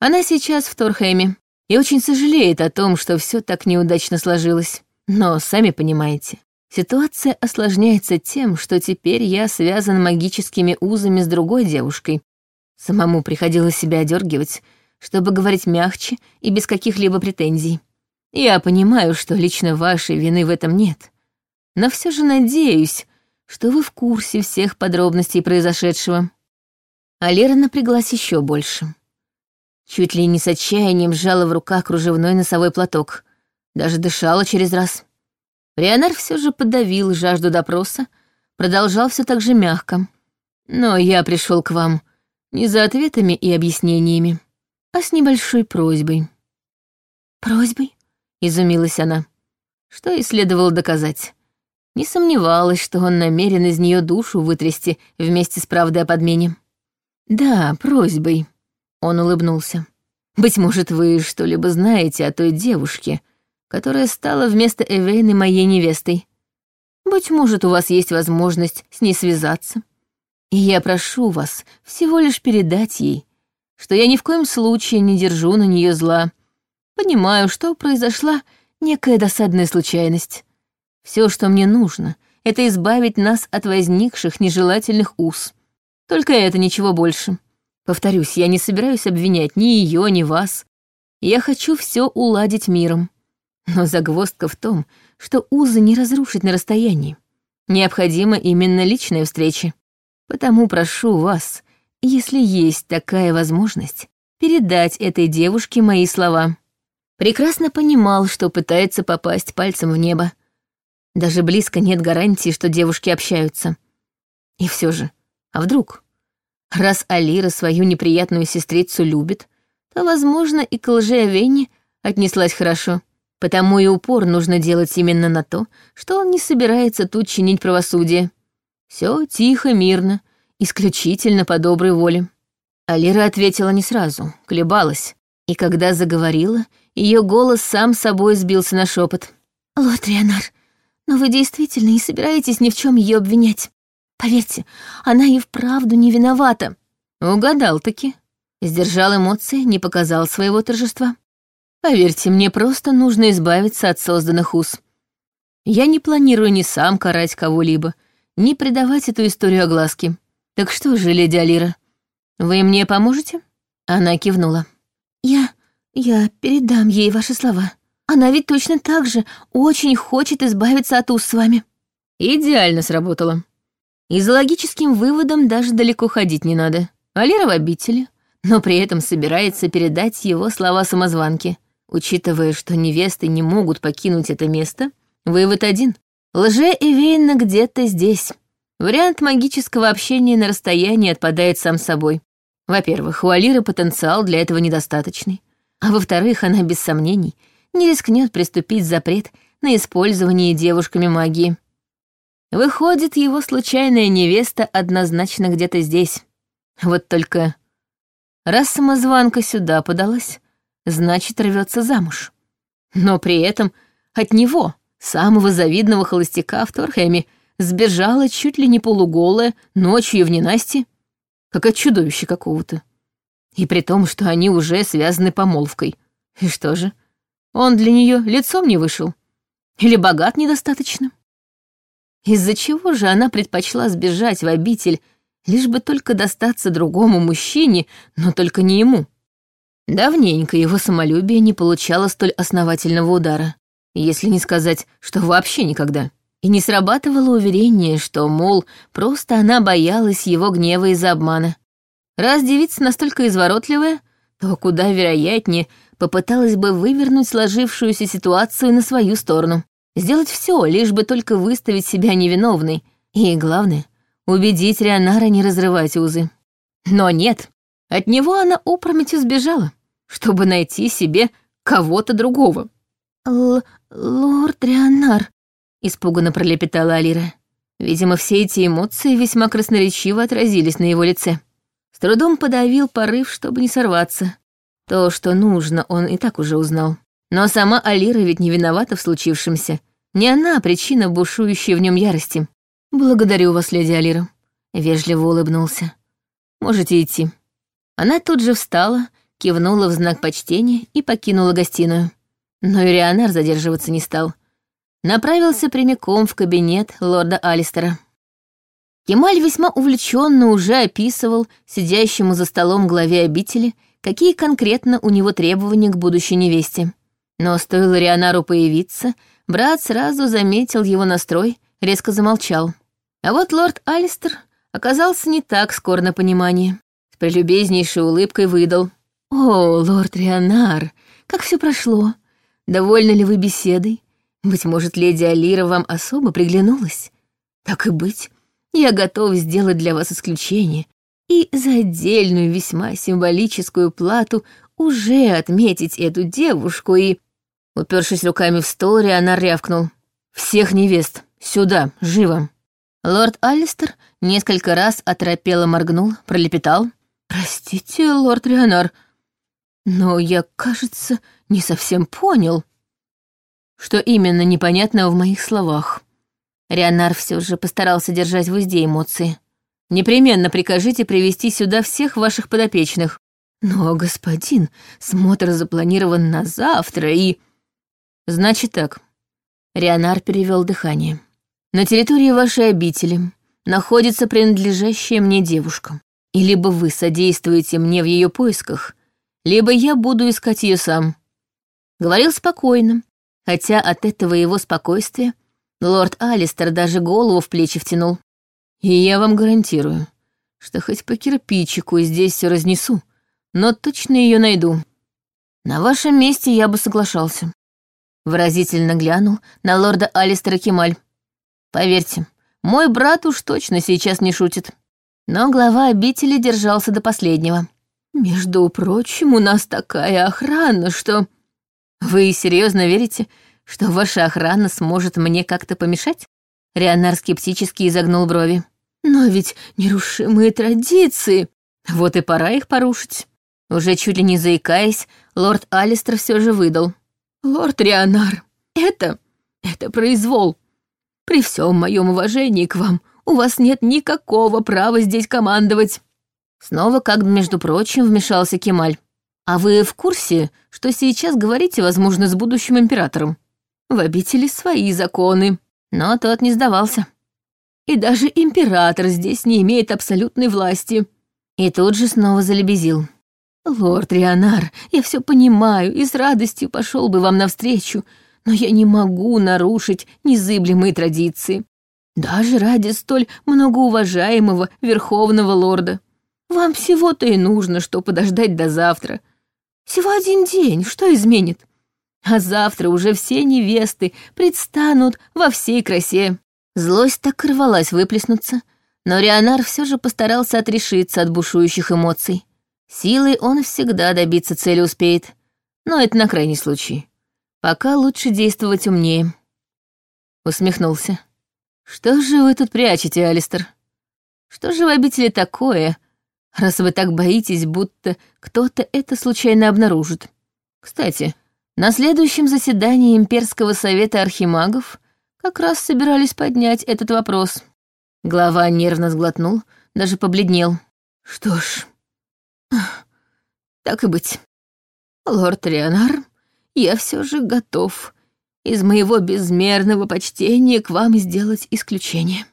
Она сейчас в Торхеме и очень сожалеет о том, что все так неудачно сложилось. Но, сами понимаете, ситуация осложняется тем, что теперь я связан магическими узами с другой девушкой. Самому приходилось себя одергивать, чтобы говорить мягче и без каких-либо претензий. Я понимаю, что лично вашей вины в этом нет. Но все же надеюсь, что вы в курсе всех подробностей произошедшего. А Лера напряглась еще больше. Чуть ли не с отчаянием сжала в руках кружевной носовой платок, даже дышала через раз. Рионар все же подавил жажду допроса, продолжал все так же мягко. Но я пришел к вам не за ответами и объяснениями, а с небольшой просьбой. «Просьбой?» — изумилась она. Что и следовало доказать. Не сомневалась, что он намерен из нее душу вытрясти вместе с правдой о подмене. «Да, просьбой», — он улыбнулся. «Быть может, вы что-либо знаете о той девушке, которая стала вместо Эвейны моей невестой. Быть может, у вас есть возможность с ней связаться. И я прошу вас всего лишь передать ей, что я ни в коем случае не держу на нее зла. Понимаю, что произошла некая досадная случайность. Все, что мне нужно, это избавить нас от возникших нежелательных уз. Только это, ничего больше. Повторюсь, я не собираюсь обвинять ни ее, ни вас. Я хочу все уладить миром. Но загвоздка в том, что узы не разрушить на расстоянии. Необходима именно личная встреча. Потому прошу вас, если есть такая возможность, передать этой девушке мои слова. Прекрасно понимал, что пытается попасть пальцем в небо. Даже близко нет гарантии, что девушки общаются. И все же, а вдруг? Раз Алира свою неприятную сестрицу любит, то, возможно, и к лжеовене отнеслась хорошо. Потому и упор нужно делать именно на то, что он не собирается тут чинить правосудие. Все тихо, мирно, исключительно по доброй воле. Алира ответила не сразу, колебалась, и когда заговорила, ее голос сам собой сбился на шепот. «Лорд Рионар, но вы действительно не собираетесь ни в чем ее обвинять. Поверьте, она и вправду не виновата». Угадал-таки. Сдержал эмоции, не показал своего торжества. Поверьте, мне просто нужно избавиться от созданных уз. Я не планирую ни сам карать кого-либо, ни придавать эту историю огласке. Так что же, леди Алира, вы мне поможете?» Она кивнула. «Я... я передам ей ваши слова. Она ведь точно так же очень хочет избавиться от уз с вами». Идеально сработало. И за логическим выводом даже далеко ходить не надо. Алира в обители, но при этом собирается передать его слова самозванки. Учитывая, что невесты не могут покинуть это место, вывод один. Лже Эвейна где-то здесь. Вариант магического общения на расстоянии отпадает сам собой. Во-первых, у Алиры потенциал для этого недостаточный. А во-вторых, она без сомнений не рискнет приступить запрет на использование девушками магии. Выходит, его случайная невеста однозначно где-то здесь. Вот только раз самозванка сюда подалась, значит, рвется замуж. Но при этом от него, самого завидного холостяка в Торхеме, сбежала чуть ли не полуголая, ночью в ненасти, как от чудовища какого-то. И при том, что они уже связаны помолвкой. И что же, он для нее лицом не вышел? Или богат недостаточно? Из-за чего же она предпочла сбежать в обитель, лишь бы только достаться другому мужчине, но только не ему? Давненько его самолюбие не получало столь основательного удара, если не сказать, что вообще никогда. И не срабатывало уверение, что, мол, просто она боялась его гнева из-за обмана. Раз девица настолько изворотливая, то куда вероятнее попыталась бы вывернуть сложившуюся ситуацию на свою сторону. Сделать все, лишь бы только выставить себя невиновной. И, главное, убедить Рионара не разрывать узы. Но нет, от него она опрометью сбежала чтобы найти себе кого-то другого. Л «Лорд Рионар», — испуганно пролепетала Алира. Видимо, все эти эмоции весьма красноречиво отразились на его лице. С трудом подавил порыв, чтобы не сорваться. То, что нужно, он и так уже узнал. Но сама Алира ведь не виновата в случившемся. Не она причина бушующей в нем ярости. «Благодарю вас, леди Алира», — вежливо улыбнулся. «Можете идти». Она тут же встала кивнула в знак почтения и покинула гостиную. Но Юрианар задерживаться не стал. Направился прямиком в кабинет лорда Алистера. Кемаль весьма увлеченно уже описывал сидящему за столом главе обители, какие конкретно у него требования к будущей невесте. Но стоило Рионару появиться, брат сразу заметил его настрой, резко замолчал. А вот лорд Алистер оказался не так скор на понимание. С прелюбезнейшей улыбкой выдал. «О, лорд Рионар, как все прошло? Довольны ли вы беседой? Быть может, леди Алира вам особо приглянулась? Так и быть, я готов сделать для вас исключение и за отдельную весьма символическую плату уже отметить эту девушку и...» Упершись руками в стол, Рионар рявкнул. «Всех невест! Сюда! Живо!» Лорд Алистер несколько раз оторопело моргнул, пролепетал. «Простите, лорд Рионар, но я, кажется, не совсем понял, что именно непонятно в моих словах. Рионар все же постарался держать в узде эмоции. Непременно прикажите привести сюда всех ваших подопечных. Но, господин, смотр запланирован на завтра и... Значит так. Рионар перевел дыхание. На территории вашей обители находится принадлежащая мне девушка. И либо вы содействуете мне в ее поисках, либо я буду искать ее сам. Говорил спокойно, хотя от этого его спокойствия лорд Алистер даже голову в плечи втянул. «И я вам гарантирую, что хоть по кирпичику здесь все разнесу, но точно ее найду. На вашем месте я бы соглашался». Выразительно глянул на лорда Алистера Кемаль. «Поверьте, мой брат уж точно сейчас не шутит». Но глава обители держался до последнего. «Между прочим, у нас такая охрана, что...» «Вы серьезно верите, что ваша охрана сможет мне как-то помешать?» Рионар скептически изогнул брови. «Но ведь нерушимые традиции. Вот и пора их порушить». Уже чуть ли не заикаясь, лорд Алистер все же выдал. «Лорд Рионар, это... это произвол. При всем моем уважении к вам у вас нет никакого права здесь командовать». Снова, как между прочим, вмешался Кемаль. «А вы в курсе, что сейчас говорите, возможно, с будущим императором? В обители свои законы». Но тот не сдавался. «И даже император здесь не имеет абсолютной власти». И тут же снова залебезил. «Лорд Рионар, я все понимаю и с радостью пошел бы вам навстречу, но я не могу нарушить незыблемые традиции. Даже ради столь многоуважаемого верховного лорда. Вам всего-то и нужно, что подождать до завтра. Всего один день, что изменит? А завтра уже все невесты предстанут во всей красе. Злость так рвалась выплеснуться, но Рионар все же постарался отрешиться от бушующих эмоций. Силой он всегда добиться цели успеет, но это на крайний случай. Пока лучше действовать умнее. Усмехнулся. «Что же вы тут прячете, Алистер? Что же в обители такое, раз вы так боитесь, будто кто-то это случайно обнаружит? Кстати, на следующем заседании Имперского совета архимагов как раз собирались поднять этот вопрос. Глава нервно сглотнул, даже побледнел. Что ж, так и быть. Лорд Рионар, я все же готов из моего безмерного почтения к вам сделать исключение».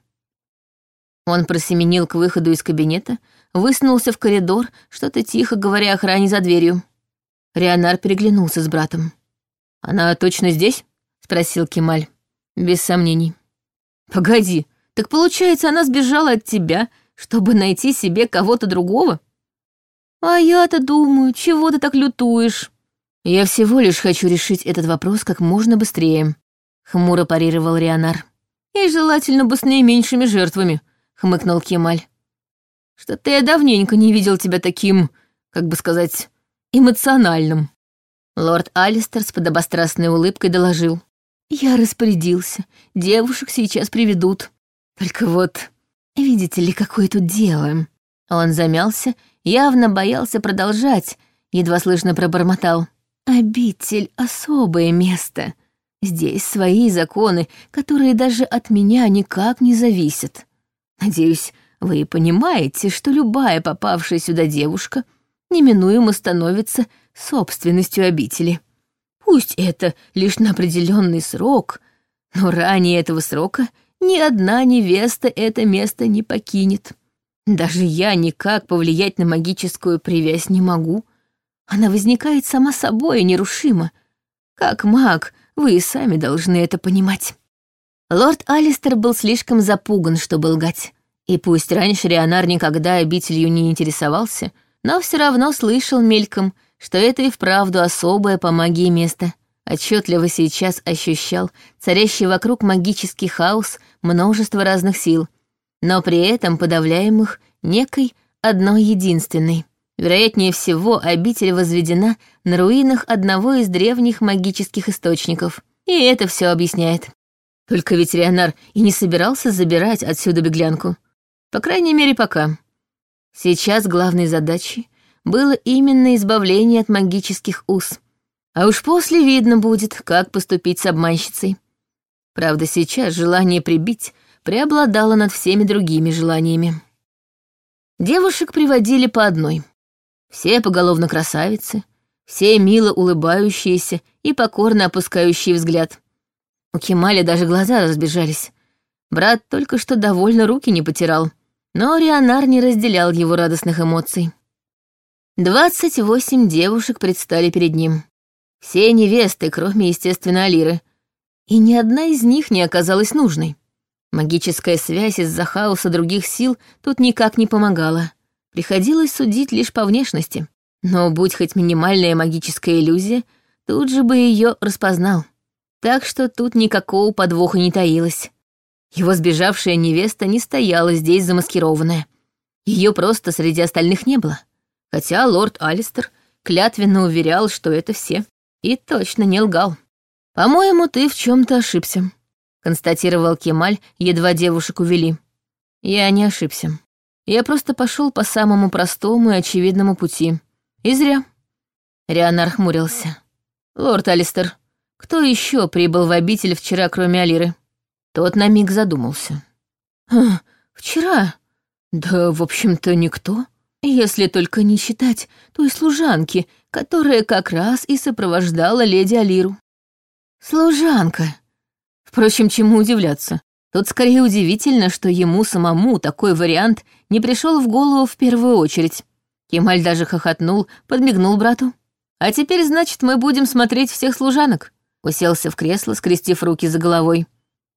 Он просеменил к выходу из кабинета, высунулся в коридор, что-то тихо говоря охране за дверью. Рионар переглянулся с братом. «Она точно здесь?» — спросил Кемаль. «Без сомнений». «Погоди, так получается, она сбежала от тебя, чтобы найти себе кого-то другого?» «А я-то думаю, чего ты так лютуешь?» «Я всего лишь хочу решить этот вопрос как можно быстрее», — хмуро парировал Рионар. «И желательно бы с наименьшими жертвами», — хмыкнул Кемаль. «Что-то я давненько не видел тебя таким, как бы сказать, эмоциональным». Лорд Алистер с подобострастной улыбкой доложил. «Я распорядился. Девушек сейчас приведут. Только вот, видите ли, какое тут дело?» Он замялся, явно боялся продолжать, едва слышно пробормотал. Обитель — особое место. Здесь свои законы, которые даже от меня никак не зависят. Надеюсь, вы понимаете, что любая попавшая сюда девушка неминуемо становится собственностью обители. Пусть это лишь на определенный срок, но ранее этого срока ни одна невеста это место не покинет. Даже я никак повлиять на магическую привязь не могу — она возникает сама собой и нерушима. Как маг, вы и сами должны это понимать. Лорд Алистер был слишком запуган, чтобы лгать. И пусть раньше Рионар никогда обителью не интересовался, но все равно слышал мельком, что это и вправду особое по магии место. Отчетливо сейчас ощущал царящий вокруг магический хаос множество разных сил, но при этом подавляемых некой одной единственной. Вероятнее всего, обитель возведена на руинах одного из древних магических источников. И это все объясняет. Только ведь Рионар и не собирался забирать отсюда беглянку. По крайней мере, пока. Сейчас главной задачей было именно избавление от магических уз. А уж после видно будет, как поступить с обманщицей. Правда, сейчас желание прибить преобладало над всеми другими желаниями. Девушек приводили по одной — все поголовно красавицы, все мило улыбающиеся и покорно опускающие взгляд. У Кемали даже глаза разбежались. Брат только что довольно руки не потирал, но Рионар не разделял его радостных эмоций. Двадцать восемь девушек предстали перед ним. Все невесты, кроме, естественно, Алиры. И ни одна из них не оказалась нужной. Магическая связь из-за хаоса других сил тут никак не помогала. Приходилось судить лишь по внешности. Но будь хоть минимальная магическая иллюзия, тут же бы ее распознал. Так что тут никакого подвоха не таилось. Его сбежавшая невеста не стояла здесь замаскированная. Ее просто среди остальных не было. Хотя лорд Алистер клятвенно уверял, что это все. И точно не лгал. «По-моему, ты в чем то ошибся», — констатировал Кемаль, едва девушек увели. «Я не ошибся. Я просто пошел по самому простому и очевидному пути. И зря». Рианар хмурился. «Лорд Алистер, кто еще прибыл в обитель вчера, кроме Алиры?» Тот на миг задумался. «Хм, «Вчера? Да, в общем-то, никто. Если только не считать той служанки, которая как раз и сопровождала леди Алиру. Служанка. Впрочем, чему удивляться? Тут скорее удивительно, что ему самому такой вариант не пришел в голову в первую очередь. Кемаль даже хохотнул, подмигнул брату. «А теперь, значит, мы будем смотреть всех служанок», уселся в кресло, скрестив руки за головой.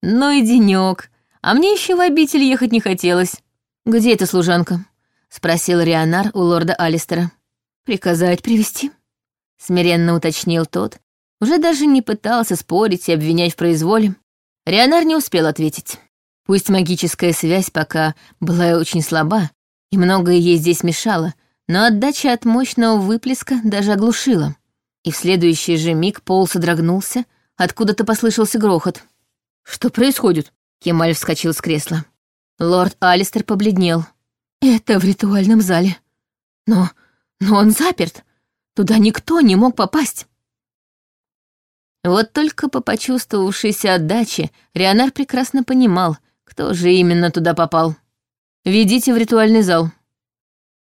«Ну и денёк. А мне еще в обитель ехать не хотелось». «Где эта служанка?» — спросил Рионар у лорда Алистера. «Приказать привести смиренно уточнил тот, уже даже не пытался спорить и обвинять в произволе. Рионар не успел ответить. Пусть магическая связь пока была очень слаба, и многое ей здесь мешало, но отдача от мощного выплеска даже оглушила. И в следующий же миг пол содрогнулся, откуда-то послышался грохот. «Что происходит?» Кемаль вскочил с кресла. Лорд Алистер побледнел. «Это в ритуальном зале. Но... но он заперт. Туда никто не мог попасть». Вот только по почувствовавшейся отдаче Рионар прекрасно понимал, кто же именно туда попал. «Ведите в ритуальный зал».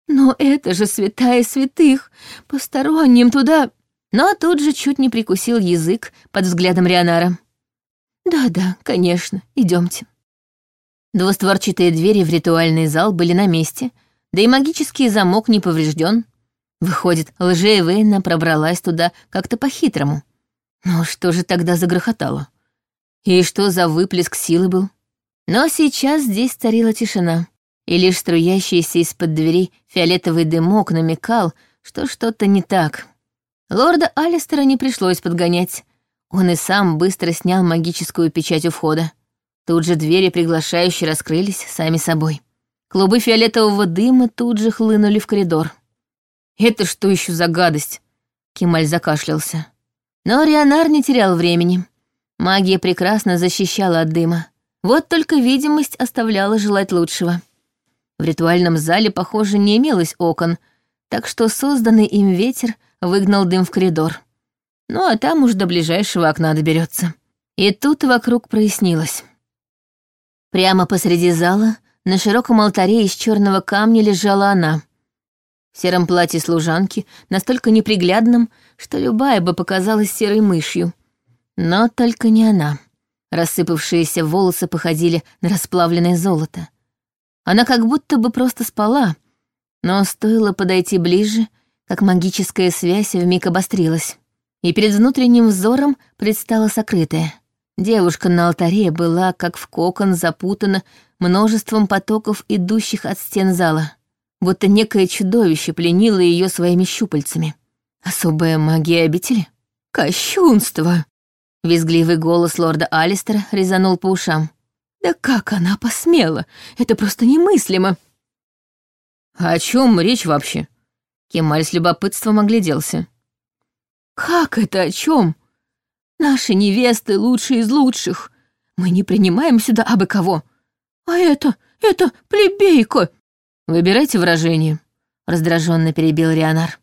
«Но это же святая святых! Посторонним туда...» Но тут же чуть не прикусил язык под взглядом Рионара. «Да-да, конечно, идемте. Двустворчатые двери в ритуальный зал были на месте, да и магический замок не поврежден. Выходит, лжея пробралась туда как-то по-хитрому. Но что же тогда загрохотало? И что за выплеск силы был? Но сейчас здесь царила тишина, и лишь струящийся из-под двери фиолетовый дымок намекал, что что-то не так. Лорда Алистера не пришлось подгонять. Он и сам быстро снял магическую печать у входа. Тут же двери приглашающие раскрылись сами собой. Клубы фиолетового дыма тут же хлынули в коридор. «Это что еще за гадость?» Кемаль закашлялся. Но Рионар не терял времени. Магия прекрасно защищала от дыма. Вот только видимость оставляла желать лучшего. В ритуальном зале, похоже, не имелось окон, так что созданный им ветер выгнал дым в коридор. Ну а там уж до ближайшего окна доберется. И тут вокруг прояснилось. Прямо посреди зала на широком алтаре из черного камня лежала она, в сером платье служанки, настолько неприглядном, что любая бы показалась серой мышью. Но только не она. Рассыпавшиеся волосы походили на расплавленное золото. Она как будто бы просто спала, но стоило подойти ближе, как магическая связь вмиг обострилась. И перед внутренним взором предстала сокрытая. Девушка на алтаре была, как в кокон, запутана множеством потоков, идущих от стен зала будто некое чудовище пленило ее своими щупальцами. Особая магия обители? Кощунство! Визгливый голос лорда Алистера резанул по ушам. Да как она посмела? Это просто немыслимо. О чем речь вообще? Кемаль с любопытством огляделся. Как это о чем? Наши невесты лучшие из лучших. Мы не принимаем сюда абы кого. А это, это плебейка, «Выбирайте выражение», — раздраженно перебил Рионар.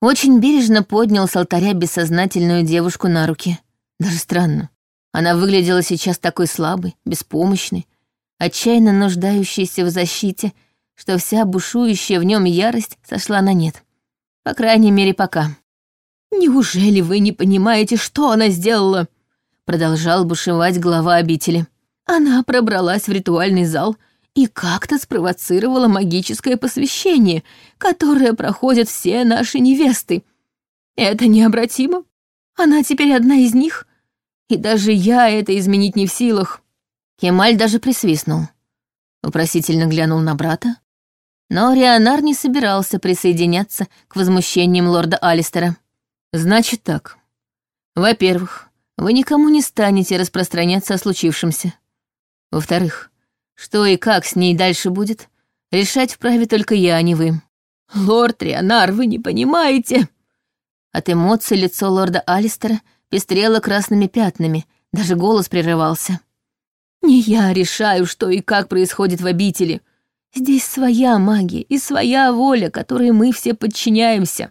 Очень бережно поднял с алтаря бессознательную девушку на руки. Даже странно. Она выглядела сейчас такой слабой, беспомощной, отчаянно нуждающейся в защите, что вся бушующая в нем ярость сошла на нет. По крайней мере, пока. «Неужели вы не понимаете, что она сделала?» Продолжал бушевать глава обители. Она пробралась в ритуальный зал — и как-то спровоцировала магическое посвящение, которое проходят все наши невесты. Это необратимо. Она теперь одна из них, и даже я это изменить не в силах. Кемаль даже присвистнул. Вопросительно глянул на брата. Но Рионар не собирался присоединяться к возмущениям лорда Алистера. «Значит так. Во-первых, вы никому не станете распространяться о случившемся. Во-вторых, что и как с ней дальше будет, решать вправе только я, а не вы. Лорд Рионар, вы не понимаете!» От эмоций лицо лорда Алистера пестрело красными пятнами, даже голос прерывался. «Не я решаю, что и как происходит в обители. Здесь своя магия и своя воля, которой мы все подчиняемся.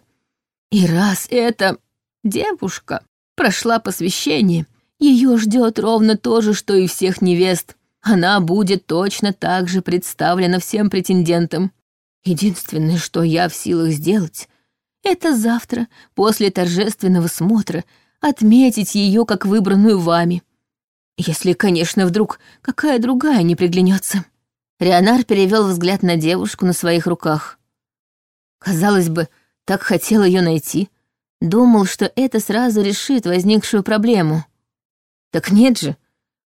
И раз эта девушка прошла посвящение, ее ждет ровно то же, что и всех невест. Она будет точно так же представлена всем претендентам. Единственное, что я в силах сделать, это завтра, после торжественного смотра, отметить ее как выбранную вами. Если, конечно, вдруг какая другая не приглянется. Рионар перевел взгляд на девушку на своих руках. Казалось бы, так хотел ее найти. Думал, что это сразу решит возникшую проблему. Так нет же,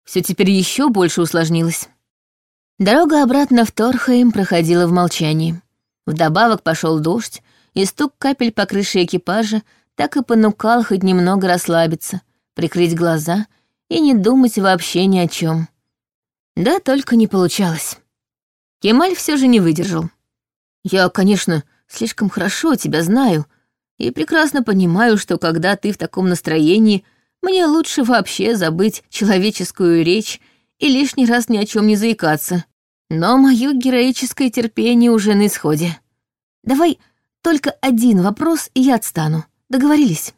все теперь еще больше усложнилось. Дорога обратно в Торхейм проходила в молчании. Вдобавок пошел дождь, и стук капель по крыше экипажа так и понукал хоть немного расслабиться, прикрыть глаза и не думать вообще ни о чем. Да только не получалось. Кемаль все же не выдержал. «Я, конечно, слишком хорошо тебя знаю и прекрасно понимаю, что когда ты в таком настроении, мне лучше вообще забыть человеческую речь и лишний раз ни о чем не заикаться. Но мое героическое терпение уже на исходе. Давай только один вопрос, и я отстану. Договорились?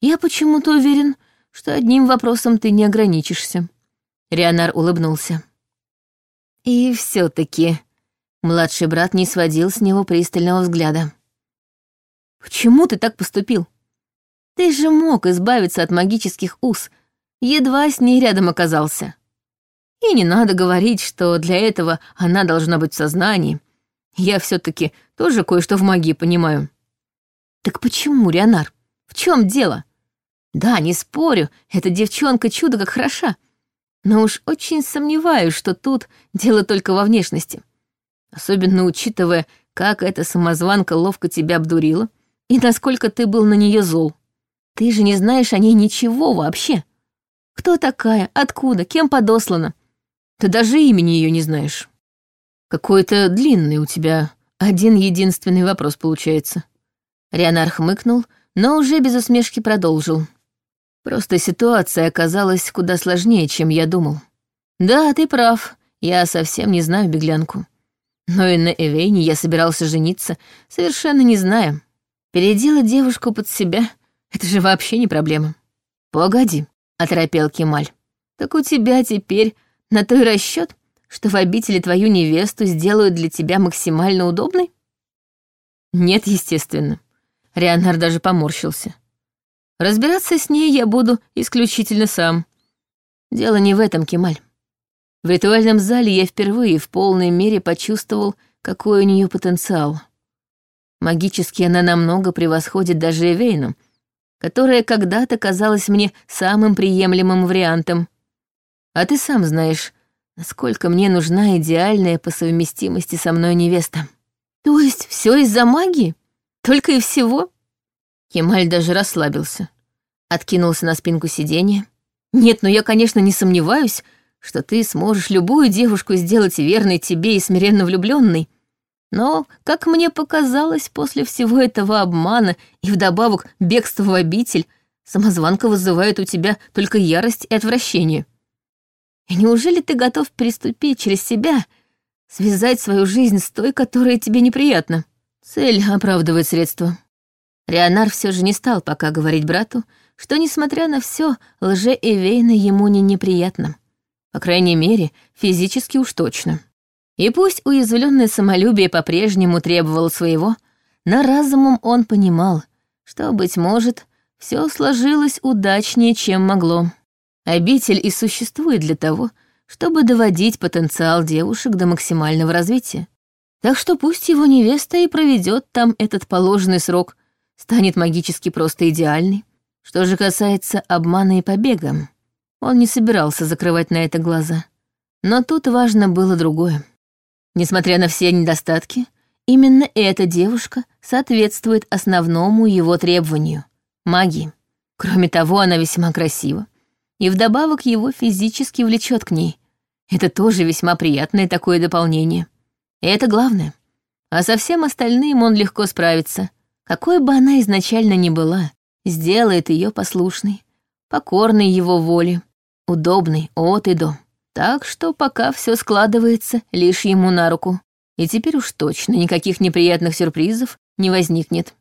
Я почему-то уверен, что одним вопросом ты не ограничишься. Рионар улыбнулся. И все таки младший брат не сводил с него пристального взгляда. «Почему ты так поступил? Ты же мог избавиться от магических уз, едва с ней рядом оказался. И не надо говорить, что для этого она должна быть в сознании. Я все таки тоже кое-что в магии понимаю. Так почему, Рионар? В чем дело? Да, не спорю, эта девчонка чудо как хороша. Но уж очень сомневаюсь, что тут дело только во внешности. Особенно учитывая, как эта самозванка ловко тебя обдурила и насколько ты был на нее зол. Ты же не знаешь о ней ничего вообще. Кто такая, откуда, кем подослана? Ты даже имени ее не знаешь. Какой-то длинный у тебя один единственный вопрос получается. Рионар хмыкнул, но уже без усмешки продолжил. Просто ситуация оказалась куда сложнее, чем я думал. Да, ты прав, я совсем не знаю беглянку. Но и на Эвейне я собирался жениться, совершенно не зная. Переделать девушку под себя — это же вообще не проблема. Погоди, — оторопел Кемаль. Так у тебя теперь на той расчет, что в обители твою невесту сделают для тебя максимально удобной? Нет, естественно. Рионар даже поморщился. Разбираться с ней я буду исключительно сам. Дело не в этом, Кемаль. В ритуальном зале я впервые в полной мере почувствовал, какой у нее потенциал. Магически она намного превосходит даже Эвейну, которая когда-то казалась мне самым приемлемым вариантом. А ты сам знаешь, насколько мне нужна идеальная по совместимости со мной невеста. То есть все из-за магии? Только и всего? Кемаль даже расслабился. Откинулся на спинку сиденья. Нет, ну я, конечно, не сомневаюсь, что ты сможешь любую девушку сделать верной тебе и смиренно влюбленной. Но, как мне показалось, после всего этого обмана и вдобавок бегства в обитель, самозванка вызывает у тебя только ярость и отвращение. И неужели ты готов переступить через себя, связать свою жизнь с той, которая тебе неприятна? Цель оправдывает средства. Рионар все же не стал пока говорить брату, что, несмотря на все, лже Эвейна ему не неприятно. По крайней мере, физически уж точно. И пусть уязвленное самолюбие по-прежнему требовало своего, но разумом он понимал, что, быть может, все сложилось удачнее, чем могло. Обитель и существует для того, чтобы доводить потенциал девушек до максимального развития. Так что пусть его невеста и проведет там этот положенный срок, станет магически просто идеальной. Что же касается обмана и побега, он не собирался закрывать на это глаза. Но тут важно было другое. Несмотря на все недостатки, именно эта девушка соответствует основному его требованию — магии. Кроме того, она весьма красива. И вдобавок его физически влечет к ней. Это тоже весьма приятное такое дополнение. И это главное. А со всем остальным он легко справится. Какой бы она изначально ни была, сделает ее послушной, покорной его воле, удобной от и до. Так что пока все складывается лишь ему на руку. И теперь уж точно никаких неприятных сюрпризов не возникнет.